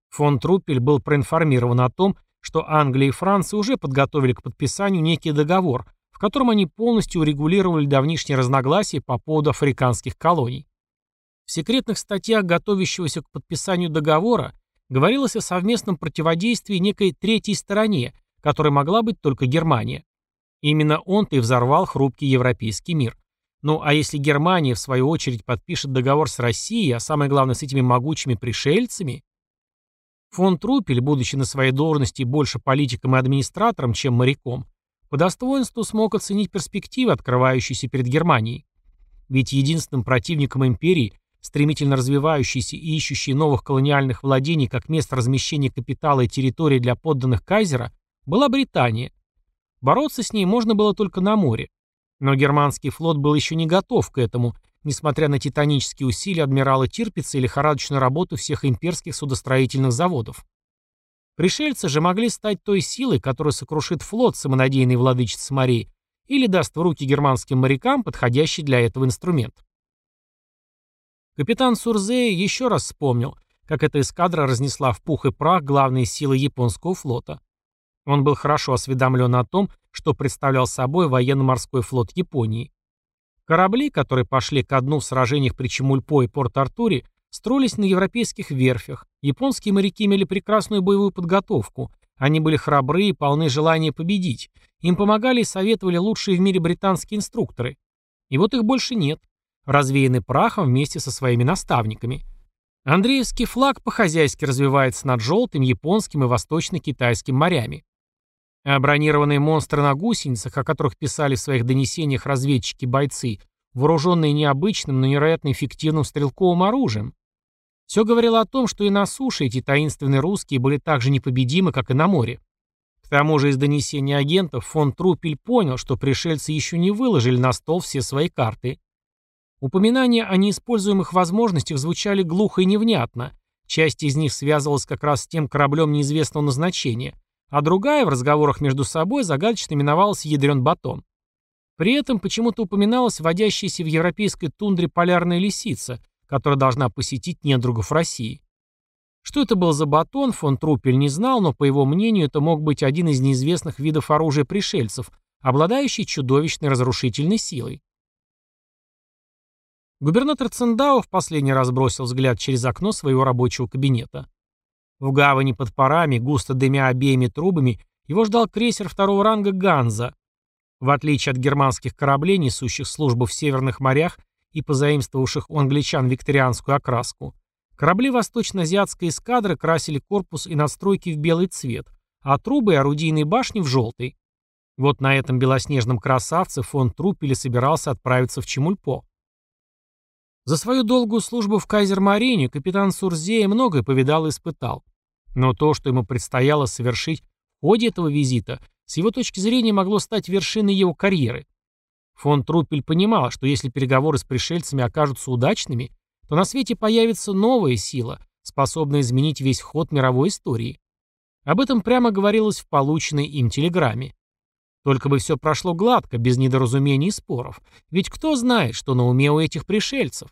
Фон Труппель был проинформирован о том, что Англия и Франция уже подготовили к подписанию некий договор, в котором они полностью урегулировали давнишние разногласия по поводу африканских колоний. В секретных статьях готовящегося к подписанию договора говорилось о совместном противодействии некой третьей стороне, которой могла быть только Германия. Именно он-то и взорвал хрупкий европейский мир. Ну а если Германия, в свою очередь, подпишет договор с Россией, а самое главное с этими могучими пришельцами, Фон Трупель, будучи на своей должности больше политиком и администратором, чем моряком, по достоинству смог оценить перспективы, открывающиеся перед Германией. Ведь единственным противником империи, стремительно развивающейся и ищущей новых колониальных владений как место размещения капитала и территории для подданных кайзера, была Британия. Бороться с ней можно было только на море. Но германский флот был еще не готов к этому несмотря на титанические усилия адмирала Тирпица и лихорадочную работу всех имперских судостроительных заводов. Пришельцы же могли стать той силой, которая сокрушит флот самонадеянной владычицы морей или даст в руки германским морякам подходящий для этого инструмент. Капитан Сурзея еще раз вспомнил, как эта эскадра разнесла в пух и прах главные силы японского флота. Он был хорошо осведомлен о том, что представлял собой военно-морской флот Японии. Корабли, которые пошли ко дну в сражениях при Чемульпо и Порт-Артуре, строились на европейских верфях. Японские моряки имели прекрасную боевую подготовку. Они были храбры и полны желания победить. Им помогали и советовали лучшие в мире британские инструкторы. И вот их больше нет. Развеяны прахом вместе со своими наставниками. Андреевский флаг по-хозяйски развивается над желтым, японским и восточно-китайским морями. А бронированные монстры на гусеницах, о которых писали в своих донесениях разведчики-бойцы, вооруженные необычным, но невероятно эффективным стрелковым оружием. Все говорило о том, что и на суше эти таинственные русские были так же непобедимы, как и на море. К тому же из донесений агентов фон Трупель понял, что пришельцы еще не выложили на стол все свои карты. Упоминания о неиспользуемых возможностях звучали глухо и невнятно. Часть из них связывалась как раз с тем кораблем неизвестного назначения, а другая в разговорах между собой загадочно именовалась «ядрен батон». При этом почему-то упоминалась водящаяся в европейской тундре полярная лисица, которая должна посетить недругов России. Что это был за батон, фон Трупель не знал, но, по его мнению, это мог быть один из неизвестных видов оружия пришельцев, обладающий чудовищной разрушительной силой. Губернатор Цендау в последний раз бросил взгляд через окно своего рабочего кабинета. В гавани под парами, густо дымя обеими трубами, его ждал крейсер второго ранга «Ганза». В отличие от германских кораблей, несущих службу в северных морях и позаимствовавших у англичан викторианскую окраску, корабли восточно-азиатской эскадры красили корпус и надстройки в белый цвет, а трубы и орудийные башни в желтый. Вот на этом белоснежном красавце фон Труппеле собирался отправиться в Чемульпо. За свою долгую службу в Кайзер-Марине капитан Сурзея многое повидал и испытал. Но то, что ему предстояло совершить в ходе этого визита, с его точки зрения могло стать вершиной его карьеры. Фон Труппель понимал, что если переговоры с пришельцами окажутся удачными, то на свете появится новая сила, способная изменить весь ход мировой истории. Об этом прямо говорилось в полученной им телеграмме. Только бы все прошло гладко, без недоразумений и споров. Ведь кто знает, что на уме у этих пришельцев?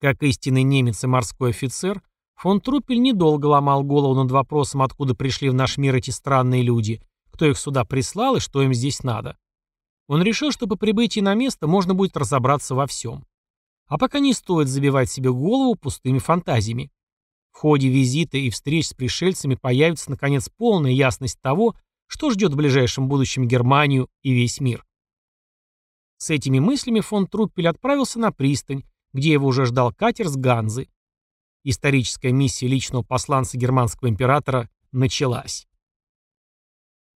Как истинный немец и морской офицер, фон Труппель недолго ломал голову над вопросом, откуда пришли в наш мир эти странные люди, кто их сюда прислал и что им здесь надо. Он решил, что по прибытии на место можно будет разобраться во всем. А пока не стоит забивать себе голову пустыми фантазиями. В ходе визита и встреч с пришельцами появится, наконец, полная ясность того, что ждет в ближайшем будущем Германию и весь мир. С этими мыслями фон Труппель отправился на пристань, где его уже ждал катер с Ганзы. Историческая миссия личного посланца германского императора началась.